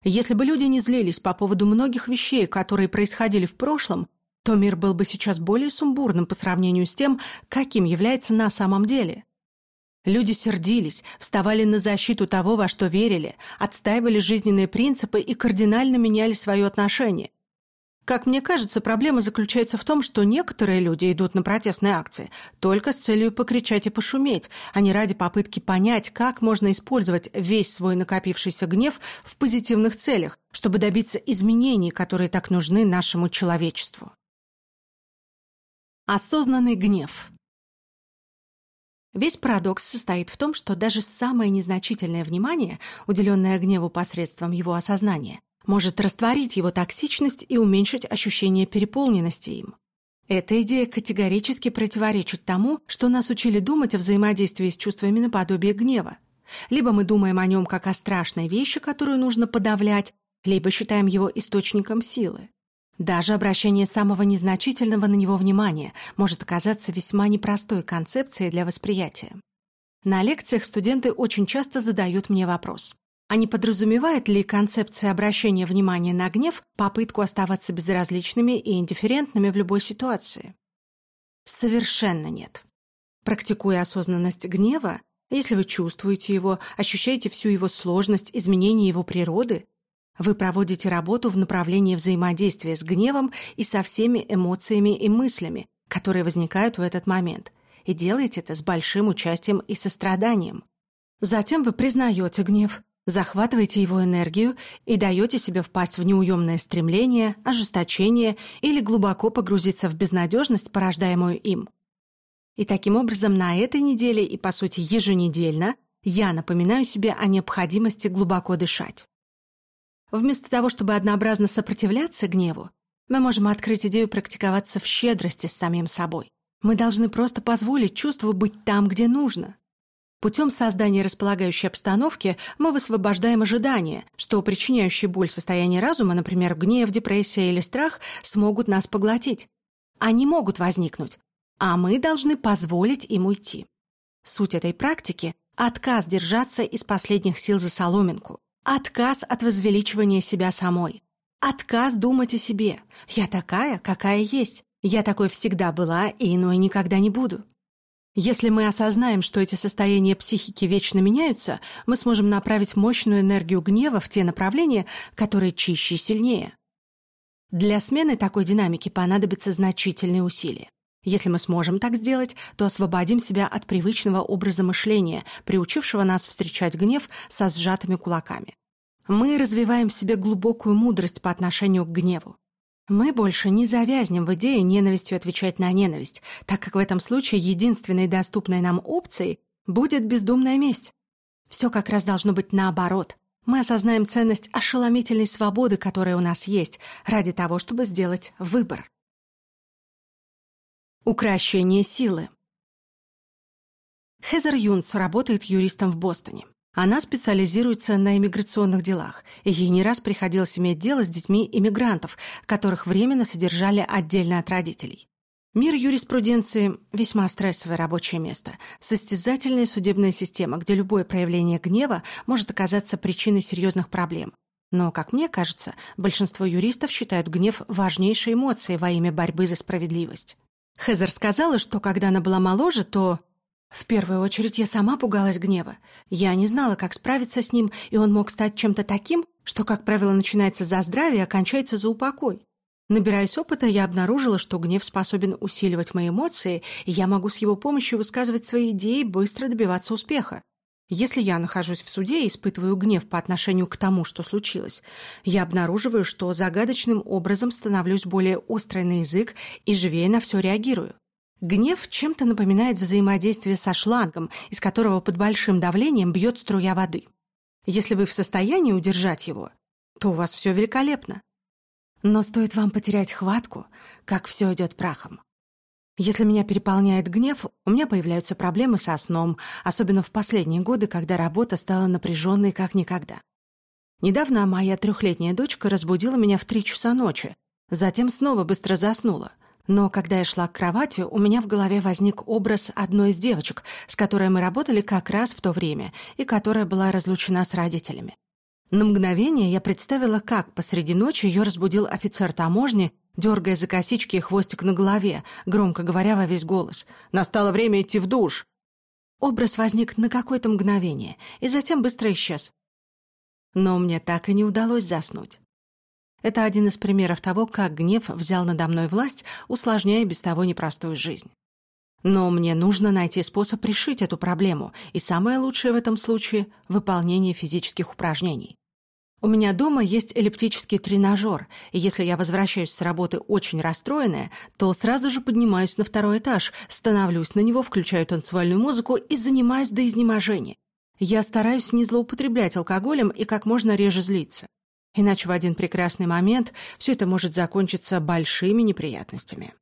Если бы люди не злились по поводу многих вещей, которые происходили в прошлом, то мир был бы сейчас более сумбурным по сравнению с тем, каким является на самом деле. Люди сердились, вставали на защиту того, во что верили, отстаивали жизненные принципы и кардинально меняли свое отношение. Как мне кажется, проблема заключается в том, что некоторые люди идут на протестные акции только с целью покричать и пошуметь, а не ради попытки понять, как можно использовать весь свой накопившийся гнев в позитивных целях, чтобы добиться изменений, которые так нужны нашему человечеству. Осознанный гнев – Весь парадокс состоит в том, что даже самое незначительное внимание, уделенное гневу посредством его осознания, может растворить его токсичность и уменьшить ощущение переполненности им. Эта идея категорически противоречит тому, что нас учили думать о взаимодействии с чувствами наподобие гнева. Либо мы думаем о нем как о страшной вещи, которую нужно подавлять, либо считаем его источником силы. Даже обращение самого незначительного на него внимания может оказаться весьма непростой концепцией для восприятия. На лекциях студенты очень часто задают мне вопрос. А не подразумевает ли концепция обращения внимания на гнев попытку оставаться безразличными и индифферентными в любой ситуации? Совершенно нет. Практикуя осознанность гнева, если вы чувствуете его, ощущаете всю его сложность, изменение его природы, вы проводите работу в направлении взаимодействия с гневом и со всеми эмоциями и мыслями, которые возникают в этот момент, и делаете это с большим участием и состраданием. Затем вы признаете гнев, захватываете его энергию и даете себе впасть в неуемное стремление, ожесточение или глубоко погрузиться в безнадежность, порождаемую им. И таким образом на этой неделе и, по сути, еженедельно я напоминаю себе о необходимости глубоко дышать. Вместо того, чтобы однообразно сопротивляться гневу, мы можем открыть идею практиковаться в щедрости с самим собой. Мы должны просто позволить чувству быть там, где нужно. Путем создания располагающей обстановки мы высвобождаем ожидания, что причиняющие боль состояние разума, например, гнев, депрессия или страх, смогут нас поглотить. Они могут возникнуть, а мы должны позволить им уйти. Суть этой практики – отказ держаться из последних сил за соломинку, Отказ от возвеличивания себя самой. Отказ думать о себе. Я такая, какая есть. Я такой всегда была и иной никогда не буду. Если мы осознаем, что эти состояния психики вечно меняются, мы сможем направить мощную энергию гнева в те направления, которые чище и сильнее. Для смены такой динамики понадобятся значительные усилия. Если мы сможем так сделать, то освободим себя от привычного образа мышления, приучившего нас встречать гнев со сжатыми кулаками. Мы развиваем в себе глубокую мудрость по отношению к гневу. Мы больше не завязнем в идее ненавистью отвечать на ненависть, так как в этом случае единственной доступной нам опцией будет бездумная месть. Все как раз должно быть наоборот. Мы осознаем ценность ошеломительной свободы, которая у нас есть, ради того, чтобы сделать выбор. Укращение силы. Хезер Юнс работает юристом в Бостоне. Она специализируется на иммиграционных делах, ей не раз приходилось иметь дело с детьми иммигрантов, которых временно содержали отдельно от родителей. Мир юриспруденции – весьма стрессовое рабочее место, состязательная судебная система, где любое проявление гнева может оказаться причиной серьезных проблем. Но, как мне кажется, большинство юристов считают гнев важнейшей эмоцией во имя борьбы за справедливость. Хезер сказала, что когда она была моложе, то в первую очередь я сама пугалась гнева. Я не знала, как справиться с ним, и он мог стать чем-то таким, что, как правило, начинается за здравие, а кончается за упокой. Набираясь опыта, я обнаружила, что гнев способен усиливать мои эмоции, и я могу с его помощью высказывать свои идеи и быстро добиваться успеха. Если я нахожусь в суде и испытываю гнев по отношению к тому, что случилось, я обнаруживаю, что загадочным образом становлюсь более острой на язык и живее на все реагирую. Гнев чем-то напоминает взаимодействие со шлангом, из которого под большим давлением бьет струя воды. Если вы в состоянии удержать его, то у вас все великолепно. Но стоит вам потерять хватку, как все идет прахом. Если меня переполняет гнев, у меня появляются проблемы со сном, особенно в последние годы, когда работа стала напряженной как никогда. Недавно моя трехлетняя дочка разбудила меня в три часа ночи, затем снова быстро заснула. Но когда я шла к кровати, у меня в голове возник образ одной из девочек, с которой мы работали как раз в то время и которая была разлучена с родителями. На мгновение я представила, как посреди ночи ее разбудил офицер таможни, дергая за косички и хвостик на голове, громко говоря во весь голос. «Настало время идти в душ!» Образ возник на какое-то мгновение и затем быстро исчез. Но мне так и не удалось заснуть. Это один из примеров того, как гнев взял надо мной власть, усложняя без того непростую жизнь. Но мне нужно найти способ решить эту проблему, и самое лучшее в этом случае – выполнение физических упражнений. У меня дома есть эллиптический тренажер, и если я возвращаюсь с работы очень расстроенная, то сразу же поднимаюсь на второй этаж, становлюсь на него, включаю танцевальную музыку и занимаюсь до изнеможения. Я стараюсь не злоупотреблять алкоголем и как можно реже злиться. Иначе в один прекрасный момент все это может закончиться большими неприятностями.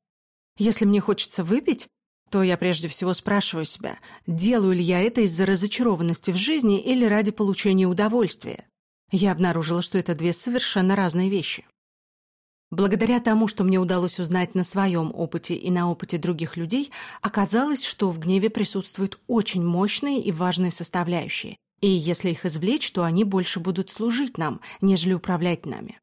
Если мне хочется выпить, то я прежде всего спрашиваю себя, делаю ли я это из-за разочарованности в жизни или ради получения удовольствия. Я обнаружила, что это две совершенно разные вещи. Благодаря тому, что мне удалось узнать на своем опыте и на опыте других людей, оказалось, что в гневе присутствуют очень мощные и важные составляющие, и если их извлечь, то они больше будут служить нам, нежели управлять нами.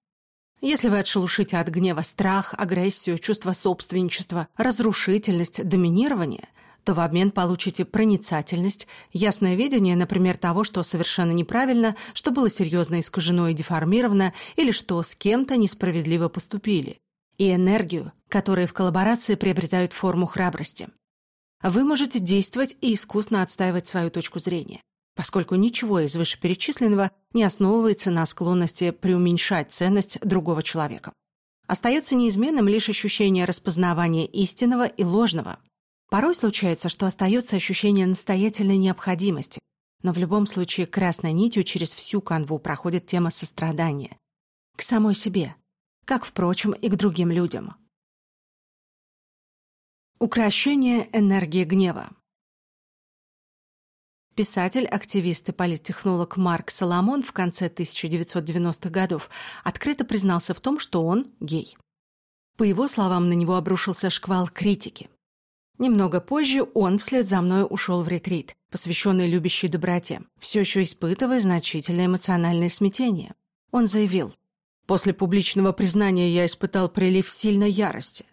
Если вы отшелушите от гнева страх, агрессию, чувство собственничества, разрушительность, доминирование, то в обмен получите проницательность, ясное видение, например, того, что совершенно неправильно, что было серьезно искажено и деформировано, или что с кем-то несправедливо поступили, и энергию, которые в коллаборации приобретают форму храбрости. Вы можете действовать и искусно отстаивать свою точку зрения поскольку ничего из вышеперечисленного не основывается на склонности преуменьшать ценность другого человека. Остается неизменным лишь ощущение распознавания истинного и ложного. Порой случается, что остается ощущение настоятельной необходимости, но в любом случае красной нитью через всю канву проходит тема сострадания. К самой себе, как, впрочем, и к другим людям. Укращение энергии гнева. Писатель, активист и политтехнолог Марк Соломон в конце 1990-х годов открыто признался в том, что он гей. По его словам, на него обрушился шквал критики. Немного позже он вслед за мной ушел в ретрит, посвященный любящей доброте, все еще испытывая значительное эмоциональное смятение. Он заявил, «После публичного признания я испытал прилив сильной ярости.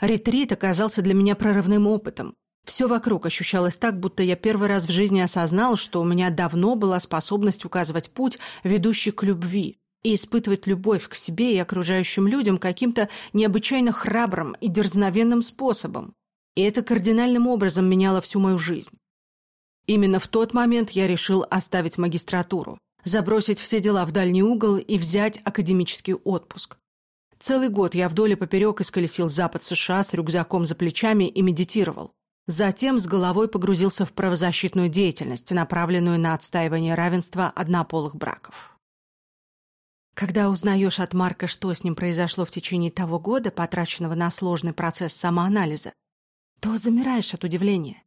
Ретрит оказался для меня прорывным опытом. Все вокруг ощущалось так, будто я первый раз в жизни осознал, что у меня давно была способность указывать путь, ведущий к любви, и испытывать любовь к себе и окружающим людям каким-то необычайно храбрым и дерзновенным способом. И это кардинальным образом меняло всю мою жизнь. Именно в тот момент я решил оставить магистратуру, забросить все дела в дальний угол и взять академический отпуск. Целый год я вдоль и поперек исколесил запад США с рюкзаком за плечами и медитировал. Затем с головой погрузился в правозащитную деятельность, направленную на отстаивание равенства однополых браков. Когда узнаешь от Марка, что с ним произошло в течение того года, потраченного на сложный процесс самоанализа, то замираешь от удивления.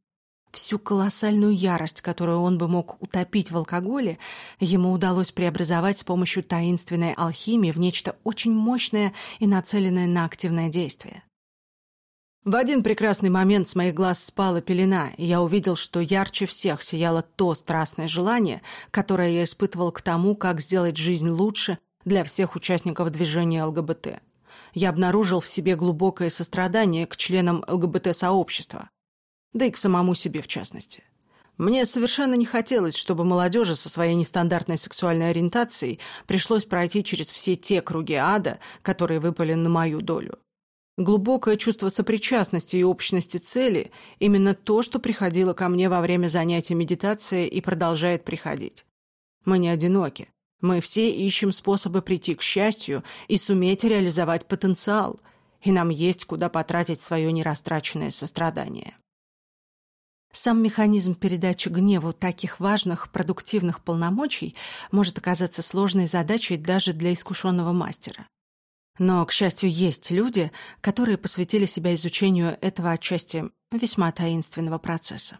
Всю колоссальную ярость, которую он бы мог утопить в алкоголе, ему удалось преобразовать с помощью таинственной алхимии в нечто очень мощное и нацеленное на активное действие. В один прекрасный момент с моих глаз спала пелена, и я увидел, что ярче всех сияло то страстное желание, которое я испытывал к тому, как сделать жизнь лучше для всех участников движения ЛГБТ. Я обнаружил в себе глубокое сострадание к членам ЛГБТ-сообщества, да и к самому себе в частности. Мне совершенно не хотелось, чтобы молодежи со своей нестандартной сексуальной ориентацией пришлось пройти через все те круги ада, которые выпали на мою долю. Глубокое чувство сопричастности и общности цели – именно то, что приходило ко мне во время занятий медитацией и продолжает приходить. Мы не одиноки. Мы все ищем способы прийти к счастью и суметь реализовать потенциал, и нам есть куда потратить свое нерастраченное сострадание. Сам механизм передачи гневу таких важных, продуктивных полномочий может оказаться сложной задачей даже для искушенного мастера. Но, к счастью, есть люди, которые посвятили себя изучению этого отчасти весьма таинственного процесса.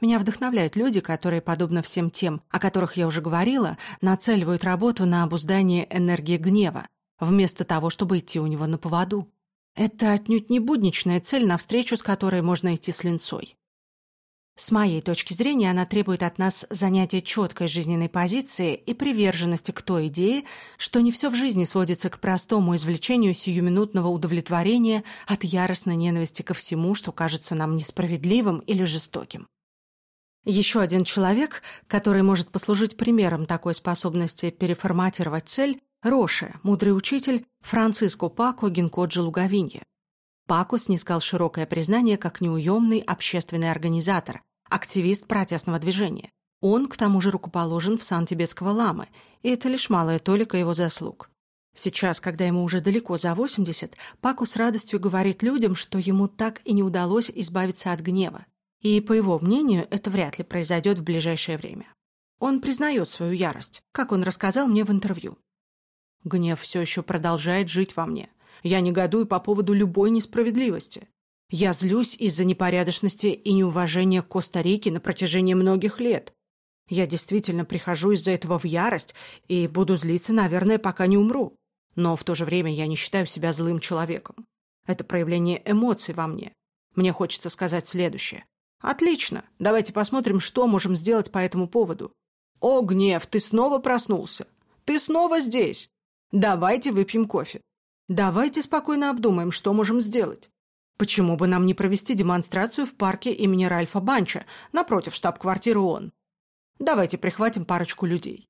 Меня вдохновляют люди, которые, подобно всем тем, о которых я уже говорила, нацеливают работу на обуздание энергии гнева, вместо того, чтобы идти у него на поводу. Это отнюдь не будничная цель, навстречу с которой можно идти с линцой. С моей точки зрения, она требует от нас занятия четкой жизненной позиции и приверженности к той идее, что не все в жизни сводится к простому извлечению сиюминутного удовлетворения от яростной ненависти ко всему, что кажется нам несправедливым или жестоким. Еще один человек, который может послужить примером такой способности переформатировать цель – Роше, мудрый учитель Франциско Пако Гинкоджи Лугавинье. Пако снискал широкое признание как неуемный общественный организатор, активист протестного движения. Он, к тому же, рукоположен в сан тибетского ламы, и это лишь малая толика его заслуг. Сейчас, когда ему уже далеко за 80, Паку с радостью говорит людям, что ему так и не удалось избавиться от гнева. И, по его мнению, это вряд ли произойдет в ближайшее время. Он признает свою ярость, как он рассказал мне в интервью. «Гнев все еще продолжает жить во мне. Я негодую по поводу любой несправедливости. Я злюсь из-за непорядочности и неуважения к Коста-Рике на протяжении многих лет. Я действительно прихожу из-за этого в ярость и буду злиться, наверное, пока не умру. Но в то же время я не считаю себя злым человеком. Это проявление эмоций во мне. Мне хочется сказать следующее. Отлично, давайте посмотрим, что можем сделать по этому поводу. О, гнев, ты снова проснулся. Ты снова здесь. Давайте выпьем кофе. Давайте спокойно обдумаем, что можем сделать. Почему бы нам не провести демонстрацию в парке имени Ральфа Банча, напротив штаб-квартиры ООН? Давайте прихватим парочку людей.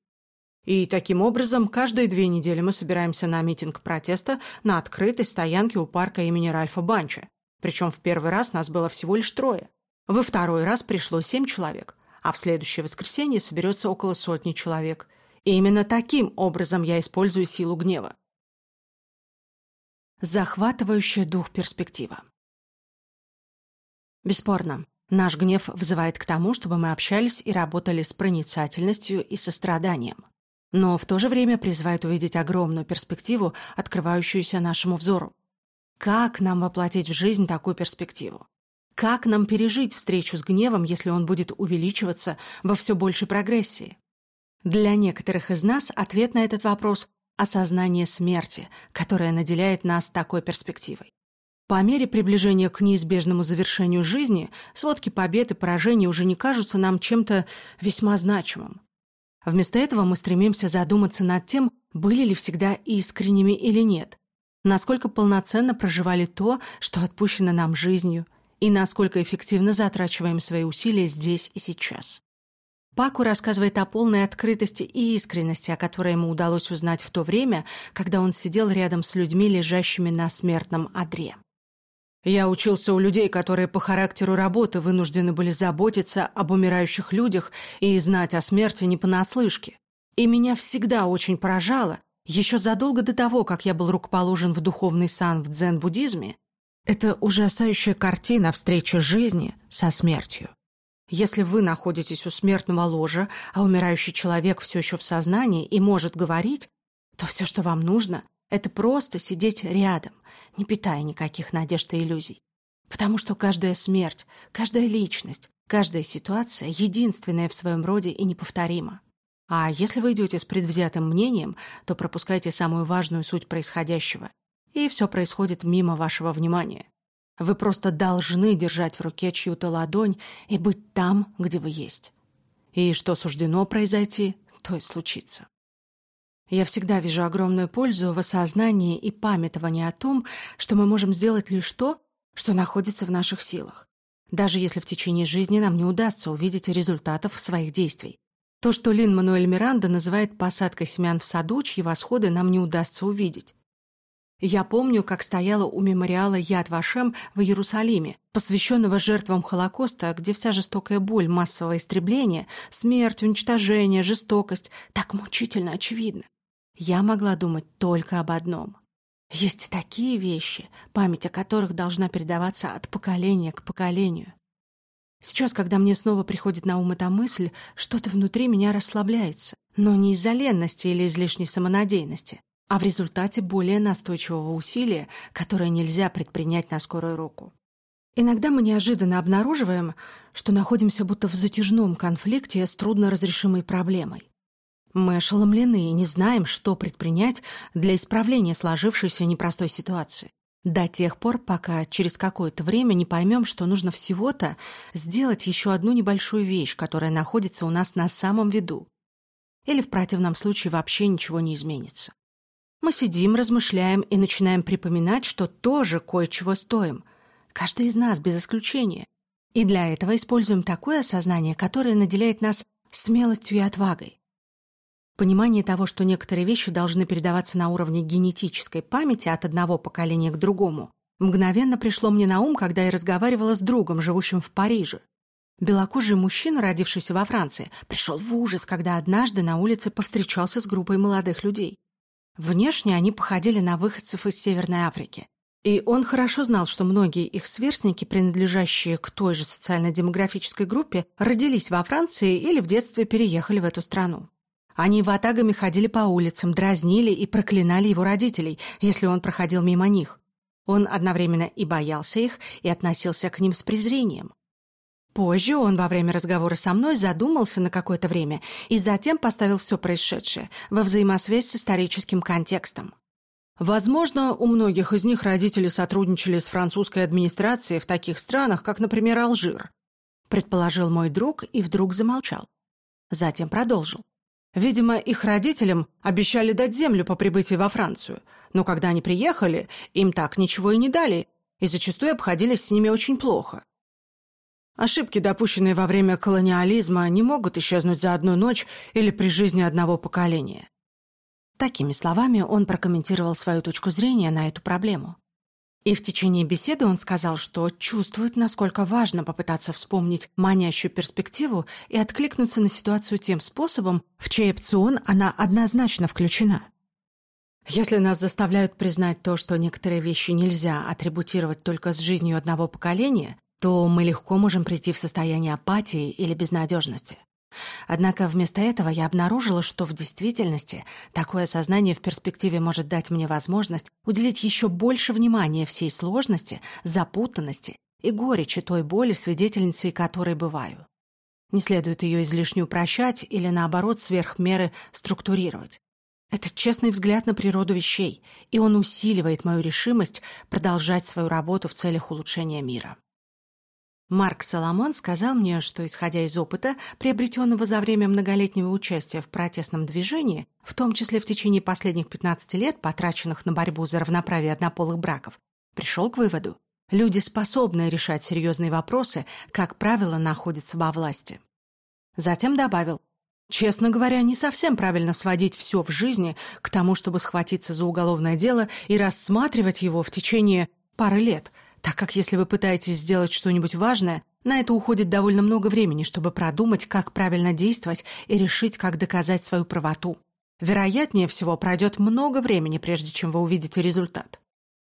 И таким образом, каждые две недели мы собираемся на митинг протеста на открытой стоянке у парка имени Ральфа Банча. Причем в первый раз нас было всего лишь трое. Во второй раз пришло семь человек, а в следующее воскресенье соберется около сотни человек. И именно таким образом я использую силу гнева. Захватывающая дух перспектива. Бесспорно, наш гнев вызывает к тому, чтобы мы общались и работали с проницательностью и состраданием. Но в то же время призывает увидеть огромную перспективу, открывающуюся нашему взору. Как нам воплотить в жизнь такую перспективу? Как нам пережить встречу с гневом, если он будет увеличиваться во все большей прогрессии? Для некоторых из нас ответ на этот вопрос осознание смерти, которое наделяет нас такой перспективой. По мере приближения к неизбежному завершению жизни, сводки побед и поражений уже не кажутся нам чем-то весьма значимым. Вместо этого мы стремимся задуматься над тем, были ли всегда искренними или нет, насколько полноценно проживали то, что отпущено нам жизнью, и насколько эффективно затрачиваем свои усилия здесь и сейчас. Паку рассказывает о полной открытости и искренности, о которой ему удалось узнать в то время, когда он сидел рядом с людьми, лежащими на смертном одре. Я учился у людей, которые по характеру работы вынуждены были заботиться об умирающих людях и знать о смерти не понаслышке. И меня всегда очень поражало, еще задолго до того, как я был рукоположен в духовный сан в дзен-буддизме, это ужасающая картина встречи жизни со смертью. Если вы находитесь у смертного ложа, а умирающий человек все еще в сознании и может говорить, то все, что вам нужно, это просто сидеть рядом, не питая никаких надежд и иллюзий. Потому что каждая смерть, каждая личность, Каждая ситуация единственная в своем роде и неповторима. А если вы идете с предвзятым мнением, то пропускаете самую важную суть происходящего, и все происходит мимо вашего внимания. Вы просто должны держать в руке чью-то ладонь и быть там, где вы есть. И что суждено произойти, то и случится. Я всегда вижу огромную пользу в осознании и памятовании о том, что мы можем сделать лишь то, что находится в наших силах, даже если в течение жизни нам не удастся увидеть результатов своих действий. То, что Лин-Мануэль Миранда называет посадкой семян в саду, чьи восходы нам не удастся увидеть. Я помню, как стояла у мемориала Яд Вашем в Иерусалиме, посвященного жертвам Холокоста, где вся жестокая боль массового истребления, смерть, уничтожение, жестокость так мучительно очевидна. Я могла думать только об одном. Есть такие вещи, память о которых должна передаваться от поколения к поколению. Сейчас, когда мне снова приходит на ум эта мысль, что-то внутри меня расслабляется, но не из-за ленности или излишней самонадеянности, а в результате более настойчивого усилия, которое нельзя предпринять на скорую руку. Иногда мы неожиданно обнаруживаем, что находимся будто в затяжном конфликте с трудноразрешимой проблемой. Мы ошеломлены и не знаем, что предпринять для исправления сложившейся непростой ситуации. До тех пор, пока через какое-то время не поймем, что нужно всего-то сделать еще одну небольшую вещь, которая находится у нас на самом виду. Или в противном случае вообще ничего не изменится. Мы сидим, размышляем и начинаем припоминать, что тоже кое-чего стоим. Каждый из нас, без исключения. И для этого используем такое осознание, которое наделяет нас смелостью и отвагой. Понимание того, что некоторые вещи должны передаваться на уровне генетической памяти от одного поколения к другому, мгновенно пришло мне на ум, когда я разговаривала с другом, живущим в Париже. Белокожий мужчина, родившийся во Франции, пришел в ужас, когда однажды на улице повстречался с группой молодых людей. Внешне они походили на выходцев из Северной Африки. И он хорошо знал, что многие их сверстники, принадлежащие к той же социально-демографической группе, родились во Франции или в детстве переехали в эту страну. Они ватагами ходили по улицам, дразнили и проклинали его родителей, если он проходил мимо них. Он одновременно и боялся их, и относился к ним с презрением. Позже он во время разговора со мной задумался на какое-то время и затем поставил все происшедшее во взаимосвязь с историческим контекстом. Возможно, у многих из них родители сотрудничали с французской администрацией в таких странах, как, например, Алжир, предположил мой друг и вдруг замолчал. Затем продолжил. Видимо, их родителям обещали дать землю по прибытии во Францию, но когда они приехали, им так ничего и не дали, и зачастую обходились с ними очень плохо. Ошибки, допущенные во время колониализма, не могут исчезнуть за одну ночь или при жизни одного поколения. Такими словами он прокомментировал свою точку зрения на эту проблему. И в течение беседы он сказал, что чувствует, насколько важно попытаться вспомнить манящую перспективу и откликнуться на ситуацию тем способом, в чей опцион она однозначно включена. Если нас заставляют признать то, что некоторые вещи нельзя атрибутировать только с жизнью одного поколения, то мы легко можем прийти в состояние апатии или безнадежности. Однако вместо этого я обнаружила, что в действительности такое сознание в перспективе может дать мне возможность уделить еще больше внимания всей сложности, запутанности и горечи той боли, свидетельницей которой бываю. Не следует ее излишне упрощать или, наоборот, сверх меры структурировать. Это честный взгляд на природу вещей, и он усиливает мою решимость продолжать свою работу в целях улучшения мира. Марк Соломон сказал мне, что, исходя из опыта, приобретенного за время многолетнего участия в протестном движении, в том числе в течение последних 15 лет, потраченных на борьбу за равноправие однополых браков, пришел к выводу, люди, способные решать серьезные вопросы, как правило, находятся во власти. Затем добавил, Честно говоря, не совсем правильно сводить все в жизни к тому, чтобы схватиться за уголовное дело и рассматривать его в течение пары лет – так как если вы пытаетесь сделать что-нибудь важное, на это уходит довольно много времени, чтобы продумать, как правильно действовать и решить, как доказать свою правоту. Вероятнее всего, пройдет много времени, прежде чем вы увидите результат.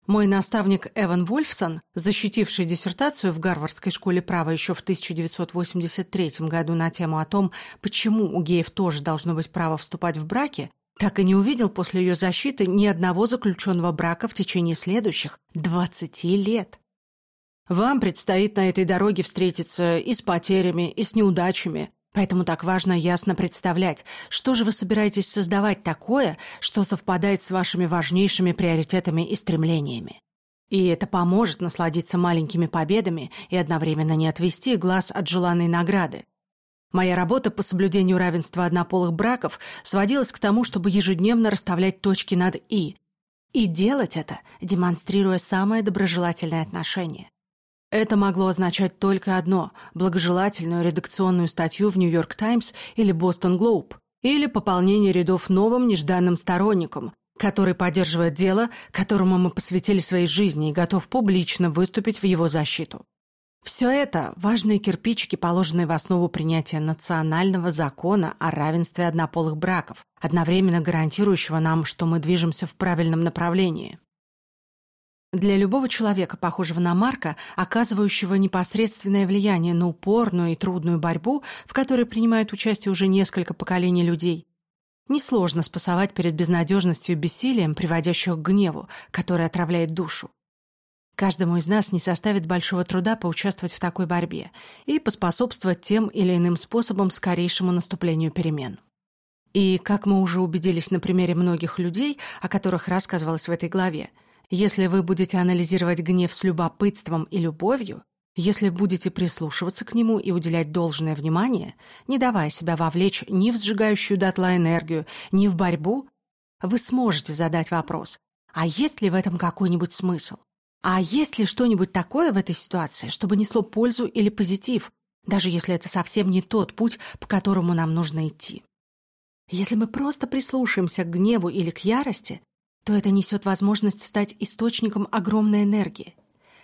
Мой наставник Эван Вольфсон, защитивший диссертацию в Гарвардской школе права еще в 1983 году на тему о том, почему у геев тоже должно быть право вступать в браки, так и не увидел после ее защиты ни одного заключенного брака в течение следующих 20 лет. Вам предстоит на этой дороге встретиться и с потерями, и с неудачами, Поэтому так важно ясно представлять, что же вы собираетесь создавать такое, что совпадает с вашими важнейшими приоритетами и стремлениями. И это поможет насладиться маленькими победами и одновременно не отвести глаз от желанной награды. Моя работа по соблюдению равенства однополых браков сводилась к тому, чтобы ежедневно расставлять точки над «и». И делать это, демонстрируя самое доброжелательное отношение. Это могло означать только одно – благожелательную редакционную статью в «Нью-Йорк Таймс» или «Бостон Глоуб», или пополнение рядов новым нежданным сторонником, который поддерживает дело, которому мы посвятили своей жизни и готов публично выступить в его защиту. Все это – важные кирпичики, положенные в основу принятия национального закона о равенстве однополых браков, одновременно гарантирующего нам, что мы движемся в правильном направлении. Для любого человека, похожего на Марка, оказывающего непосредственное влияние на упорную и трудную борьбу, в которой принимают участие уже несколько поколений людей, несложно спасовать перед безнадежностью и бессилием, приводящих к гневу, который отравляет душу. Каждому из нас не составит большого труда поучаствовать в такой борьбе и поспособствовать тем или иным способом скорейшему наступлению перемен. И, как мы уже убедились на примере многих людей, о которых рассказывалось в этой главе, если вы будете анализировать гнев с любопытством и любовью, если будете прислушиваться к нему и уделять должное внимание, не давая себя вовлечь ни в сжигающую дотла энергию, ни в борьбу, вы сможете задать вопрос, а есть ли в этом какой-нибудь смысл? А есть ли что-нибудь такое в этой ситуации, чтобы несло пользу или позитив, даже если это совсем не тот путь, по которому нам нужно идти? Если мы просто прислушаемся к гневу или к ярости, то это несет возможность стать источником огромной энергии.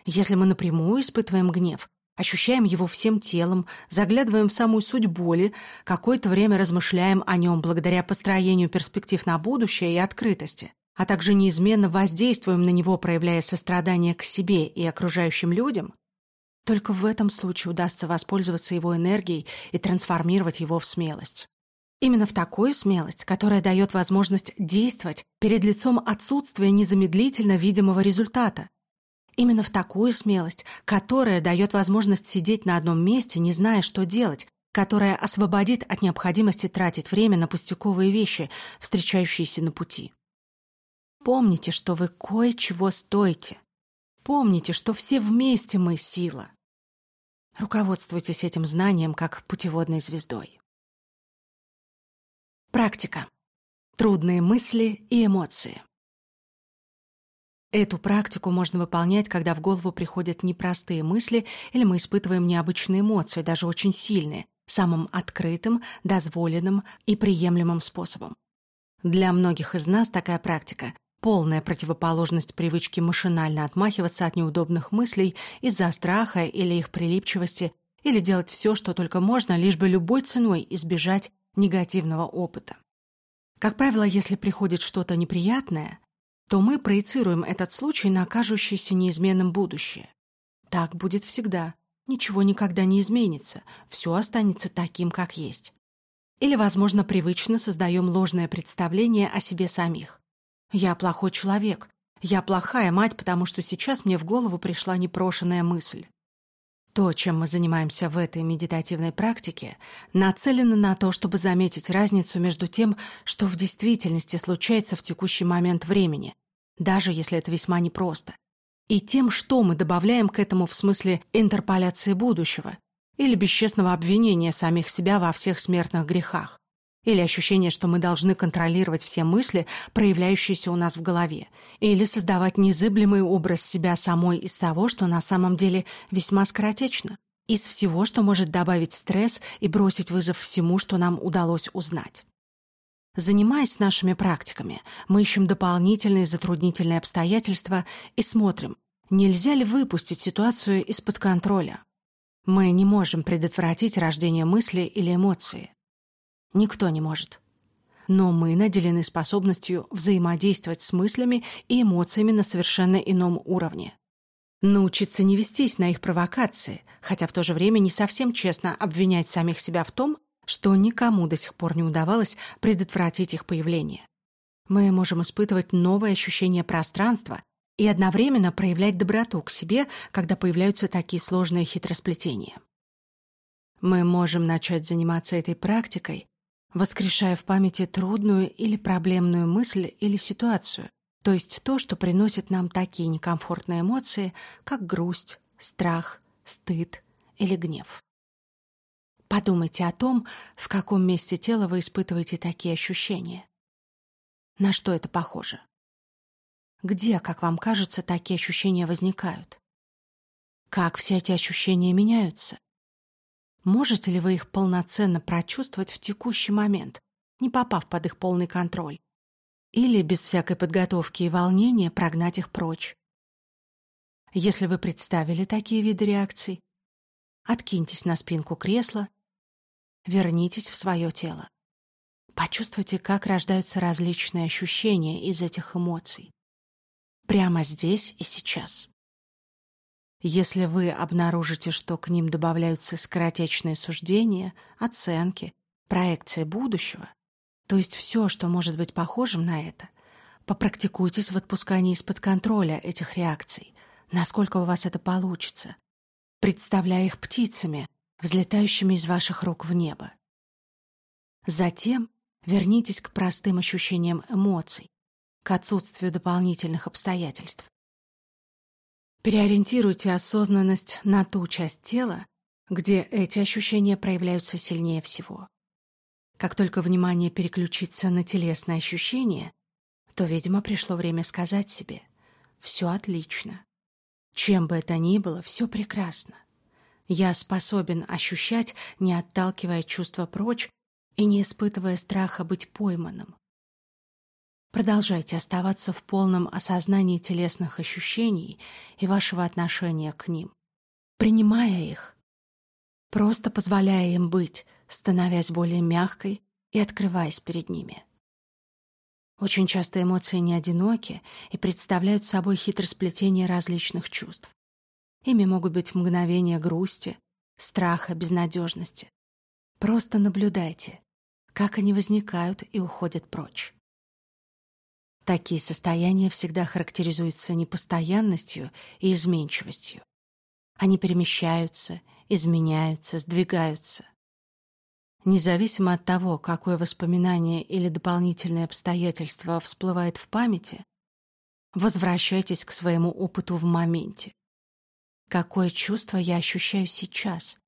Если мы напрямую испытываем гнев, ощущаем его всем телом, заглядываем в самую суть боли, какое-то время размышляем о нем благодаря построению перспектив на будущее и открытости, а также неизменно воздействуем на него, проявляя сострадание к себе и окружающим людям, только в этом случае удастся воспользоваться его энергией и трансформировать его в смелость. Именно в такую смелость, которая дает возможность действовать перед лицом отсутствия незамедлительно видимого результата. Именно в такую смелость, которая дает возможность сидеть на одном месте, не зная, что делать, которая освободит от необходимости тратить время на пустяковые вещи, встречающиеся на пути. Помните, что вы кое-чего стоите. Помните, что все вместе мы сила. Руководствуйтесь этим знанием как путеводной звездой. Практика. Трудные мысли и эмоции. Эту практику можно выполнять, когда в голову приходят непростые мысли или мы испытываем необычные эмоции, даже очень сильные, самым открытым, дозволенным и приемлемым способом. Для многих из нас такая практика – полная противоположность привычке машинально отмахиваться от неудобных мыслей из-за страха или их прилипчивости, или делать все, что только можно, лишь бы любой ценой избежать негативного опыта. Как правило, если приходит что-то неприятное, то мы проецируем этот случай на кажущееся неизменным будущее. Так будет всегда. Ничего никогда не изменится, все останется таким, как есть. Или, возможно, привычно создаем ложное представление о себе самих. «Я плохой человек», «Я плохая мать, потому что сейчас мне в голову пришла непрошенная мысль». То, чем мы занимаемся в этой медитативной практике, нацелено на то, чтобы заметить разницу между тем, что в действительности случается в текущий момент времени, даже если это весьма непросто, и тем, что мы добавляем к этому в смысле интерполяции будущего или бесчестного обвинения самих себя во всех смертных грехах или ощущение, что мы должны контролировать все мысли, проявляющиеся у нас в голове, или создавать незыблемый образ себя самой из того, что на самом деле весьма скоротечно, из всего, что может добавить стресс и бросить вызов всему, что нам удалось узнать. Занимаясь нашими практиками, мы ищем дополнительные затруднительные обстоятельства и смотрим, нельзя ли выпустить ситуацию из-под контроля. Мы не можем предотвратить рождение мысли или эмоции. Никто не может. Но мы наделены способностью взаимодействовать с мыслями и эмоциями на совершенно ином уровне. Научиться не вестись на их провокации, хотя в то же время не совсем честно обвинять самих себя в том, что никому до сих пор не удавалось предотвратить их появление. Мы можем испытывать новое ощущение пространства, и одновременно проявлять доброту к себе, когда появляются такие сложные хитросплетения. Мы можем начать заниматься этой практикой, воскрешая в памяти трудную или проблемную мысль или ситуацию, то есть то, что приносит нам такие некомфортные эмоции, как грусть, страх, стыд или гнев. Подумайте о том, в каком месте тела вы испытываете такие ощущения. На что это похоже? Где, как вам кажется, такие ощущения возникают? Как все эти ощущения меняются? Можете ли вы их полноценно прочувствовать в текущий момент, не попав под их полный контроль? Или без всякой подготовки и волнения прогнать их прочь? Если вы представили такие виды реакций, откиньтесь на спинку кресла, вернитесь в свое тело. Почувствуйте, как рождаются различные ощущения из этих эмоций. Прямо здесь и сейчас. Если вы обнаружите, что к ним добавляются скоротечные суждения, оценки, проекции будущего, то есть все, что может быть похожим на это, попрактикуйтесь в отпускании из-под контроля этих реакций, насколько у вас это получится, представляя их птицами, взлетающими из ваших рук в небо. Затем вернитесь к простым ощущениям эмоций, к отсутствию дополнительных обстоятельств. Переориентируйте осознанность на ту часть тела, где эти ощущения проявляются сильнее всего. Как только внимание переключится на телесные ощущения, то, видимо, пришло время сказать себе «все отлично». Чем бы это ни было, все прекрасно. Я способен ощущать, не отталкивая чувства прочь и не испытывая страха быть пойманным. Продолжайте оставаться в полном осознании телесных ощущений и вашего отношения к ним, принимая их, просто позволяя им быть, становясь более мягкой и открываясь перед ними. Очень часто эмоции не одиноки и представляют собой хитросплетение различных чувств. Ими могут быть мгновения грусти, страха, безнадежности. Просто наблюдайте, как они возникают и уходят прочь. Такие состояния всегда характеризуются непостоянностью и изменчивостью. Они перемещаются, изменяются, сдвигаются. Независимо от того, какое воспоминание или дополнительное обстоятельство всплывает в памяти, возвращайтесь к своему опыту в моменте. Какое чувство я ощущаю сейчас?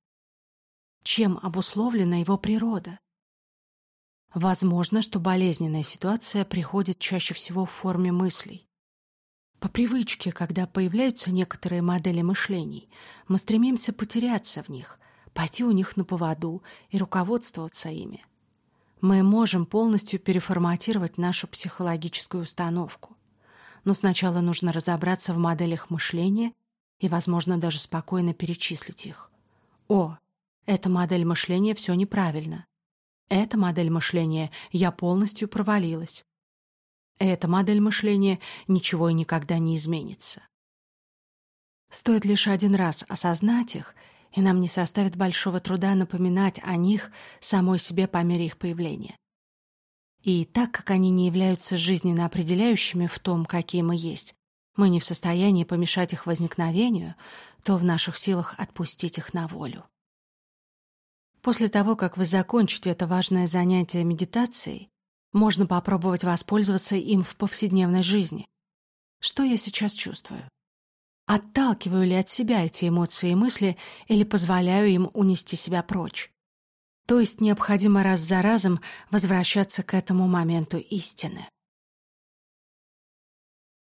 Чем обусловлена его природа? Возможно, что болезненная ситуация приходит чаще всего в форме мыслей. По привычке, когда появляются некоторые модели мышлений, мы стремимся потеряться в них, пойти у них на поводу и руководствоваться ими. Мы можем полностью переформатировать нашу психологическую установку. Но сначала нужно разобраться в моделях мышления и, возможно, даже спокойно перечислить их. О, эта модель мышления все неправильно. Эта модель мышления я полностью провалилась. Эта модель мышления ничего и никогда не изменится. Стоит лишь один раз осознать их, и нам не составит большого труда напоминать о них самой себе по мере их появления. И так как они не являются жизненно определяющими в том, какие мы есть, мы не в состоянии помешать их возникновению, то в наших силах отпустить их на волю. После того, как вы закончите это важное занятие медитацией, можно попробовать воспользоваться им в повседневной жизни. Что я сейчас чувствую? Отталкиваю ли от себя эти эмоции и мысли или позволяю им унести себя прочь? То есть необходимо раз за разом возвращаться к этому моменту истины.